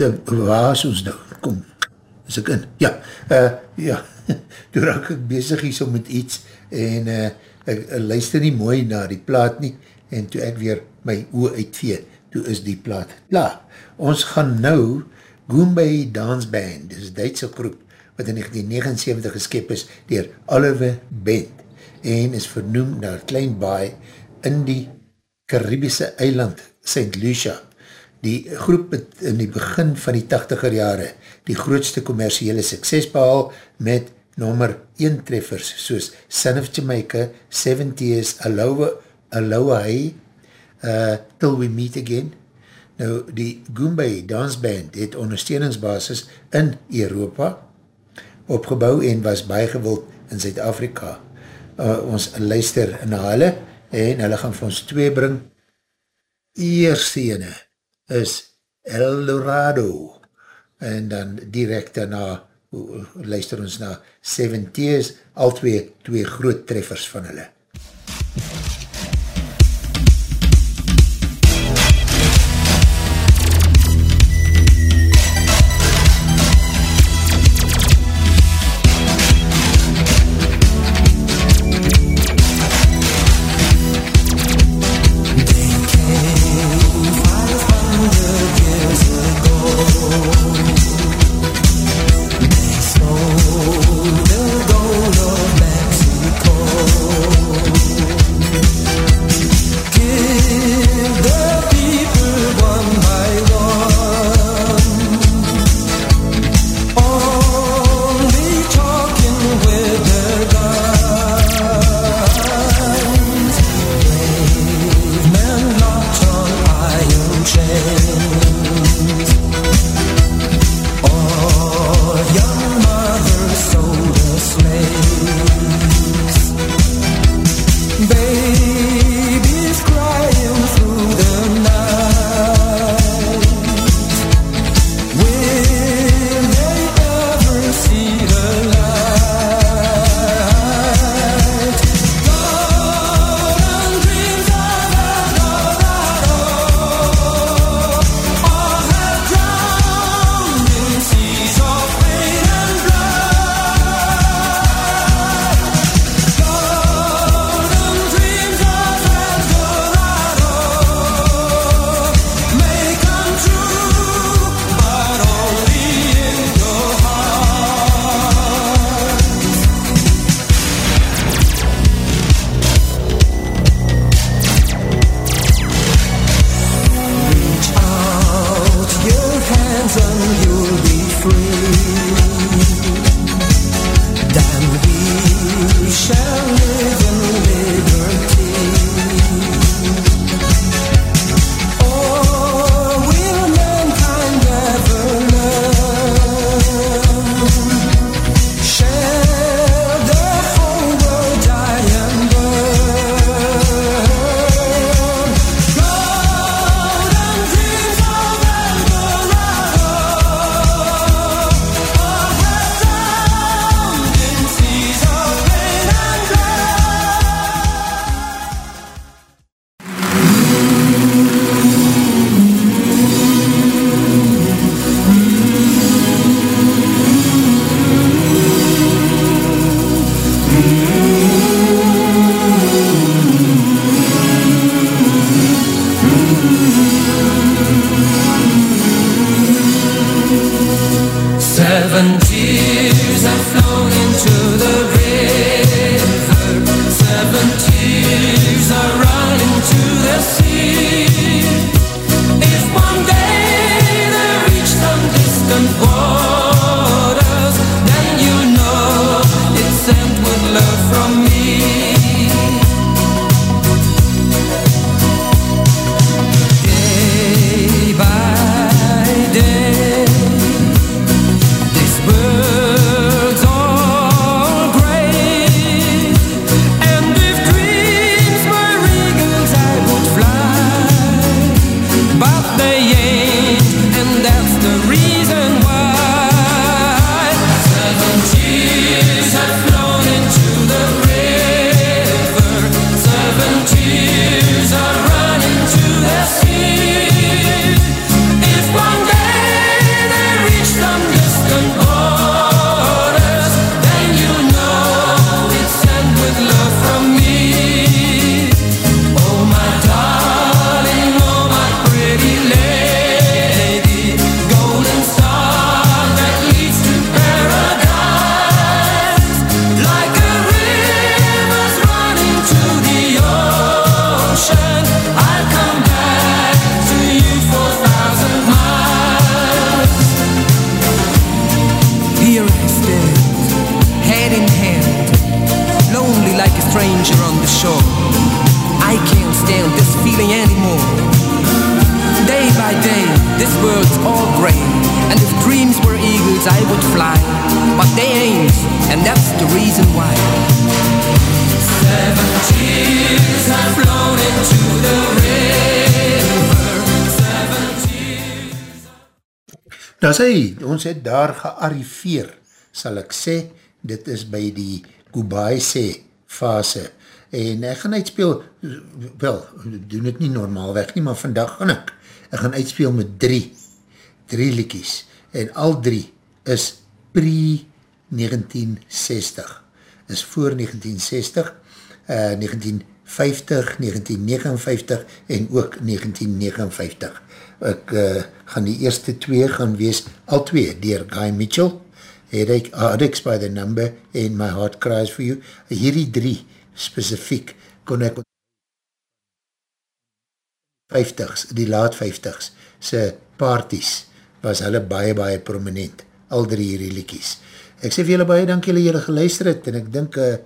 Eh, waar is ons nou? Kom, is ek in? Ja, uh, ja, toe raak ek bezig hier so met iets en uh, ek uh, luister nie mooi na die plaat nie en toe ek weer my oor uitvee, toe is die plaat klaar. Ons gaan nou Goombay Dance Band, dit is Duitse groep wat in 1979 geskep is dier Oliver Bent en is vernoem na een klein baai in die Caribische eiland St. Lucia. Die groep het in die begin van die 80er jare die grootste commerciële sukses behaal met nommer 1 treffers soos Son of Jamaica, 70s, Aloha, Hey, uh, Till We Meet Again. Nou, die Goombay Dance Band het ondersteuningsbasis in Europa opgebouw en was baie gewild in Zuid-Afrika. Uh, ons luister na hulle en hulle gaan vir ons twee bring. Eerste ene is El Dorado en dan direct daarna luister ons na 70's, al twee, twee groot treffers van hulle. Mexico Nou sê, ons het daar gearriveer, sal ek sê, dit is by die sê fase. En ek gaan uitspeel, wel, doen het nie normaal weg nie, maar vandag gaan ek. Ek gaan uitspeel met drie, drie liekies. En al drie is pre-1960. Is voor 1960, uh, 1950, 1959 en ook 1959 ek uh, gaan die eerste twee gaan wees, al twee, dier Guy Mitchell, Headache, Addicts by the Number en My Heart Cries For You. Hierdie drie specifiek kon ek 50s, die laat 50s, sy parties was hulle baie, baie prominent, al drie hierdie liekies. Ek sê vir julle baie dank julle julle geluister het en ek dink uh,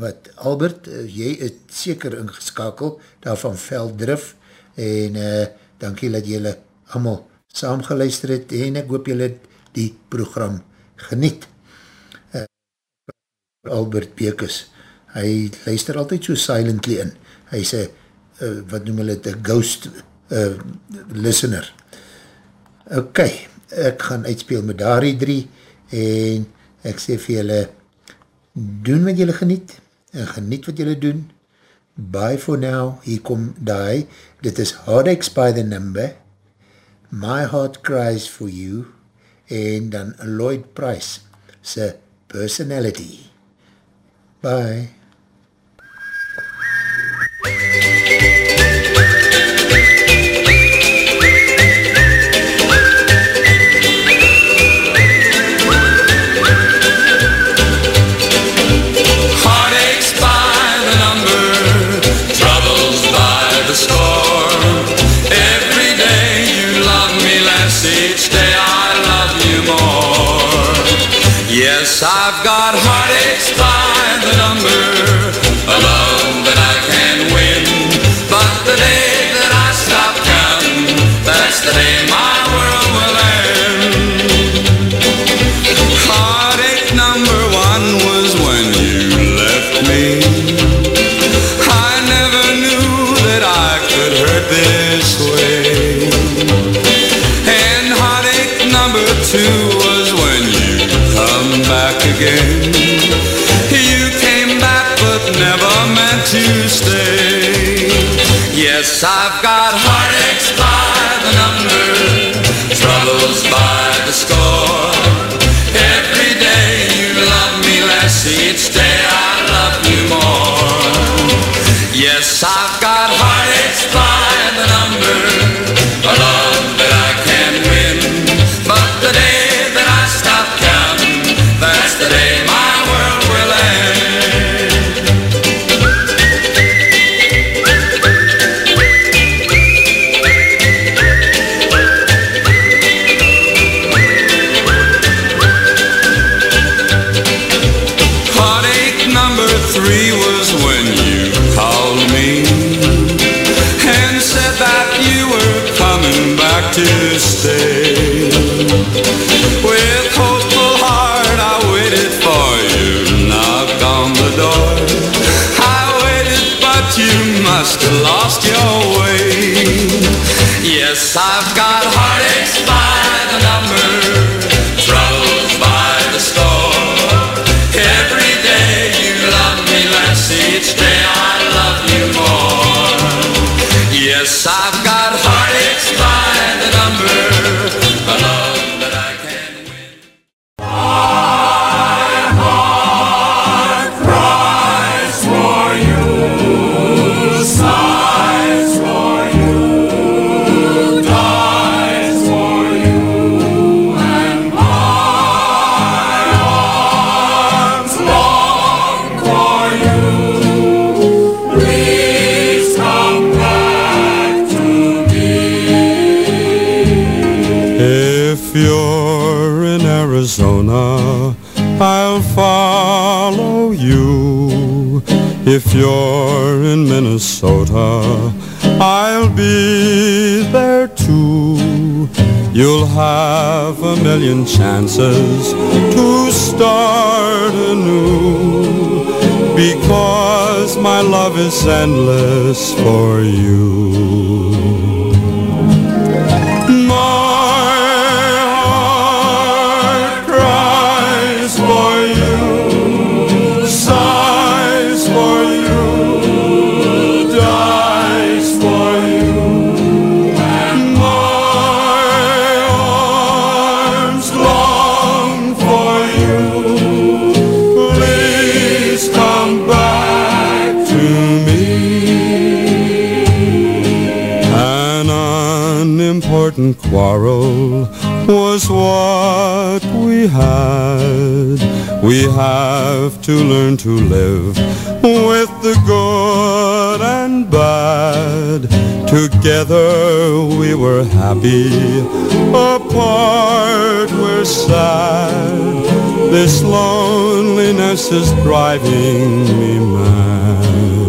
wat Albert, uh, jy het seker ingeskakel daar van Velddrif en uh, dankie dat julle allemaal saam geluister het en ek hoop julle die program geniet. Uh, Albert Bekes, hy luister altyd so silently in. Hy sê, uh, wat noem hulle het, a ghost uh, listener. Ok, ek gaan uitspeel met daarie drie en ek sê vir julle, doen wat julle geniet en geniet wat julle doen. Bye for now, hier kom die, dit is Heartaches by the Number, My Heart Cries for You, en dan Lloyd Price, sy Personality. Bye. Yes, I've got heartaches must have lost your way. Yes, I've got heartaches have a million chances to start anew because my love is endless for you. Was what we had. We have to learn to live with the good and bad. Together we were happy, apart we're sad. This loneliness is driving me mad.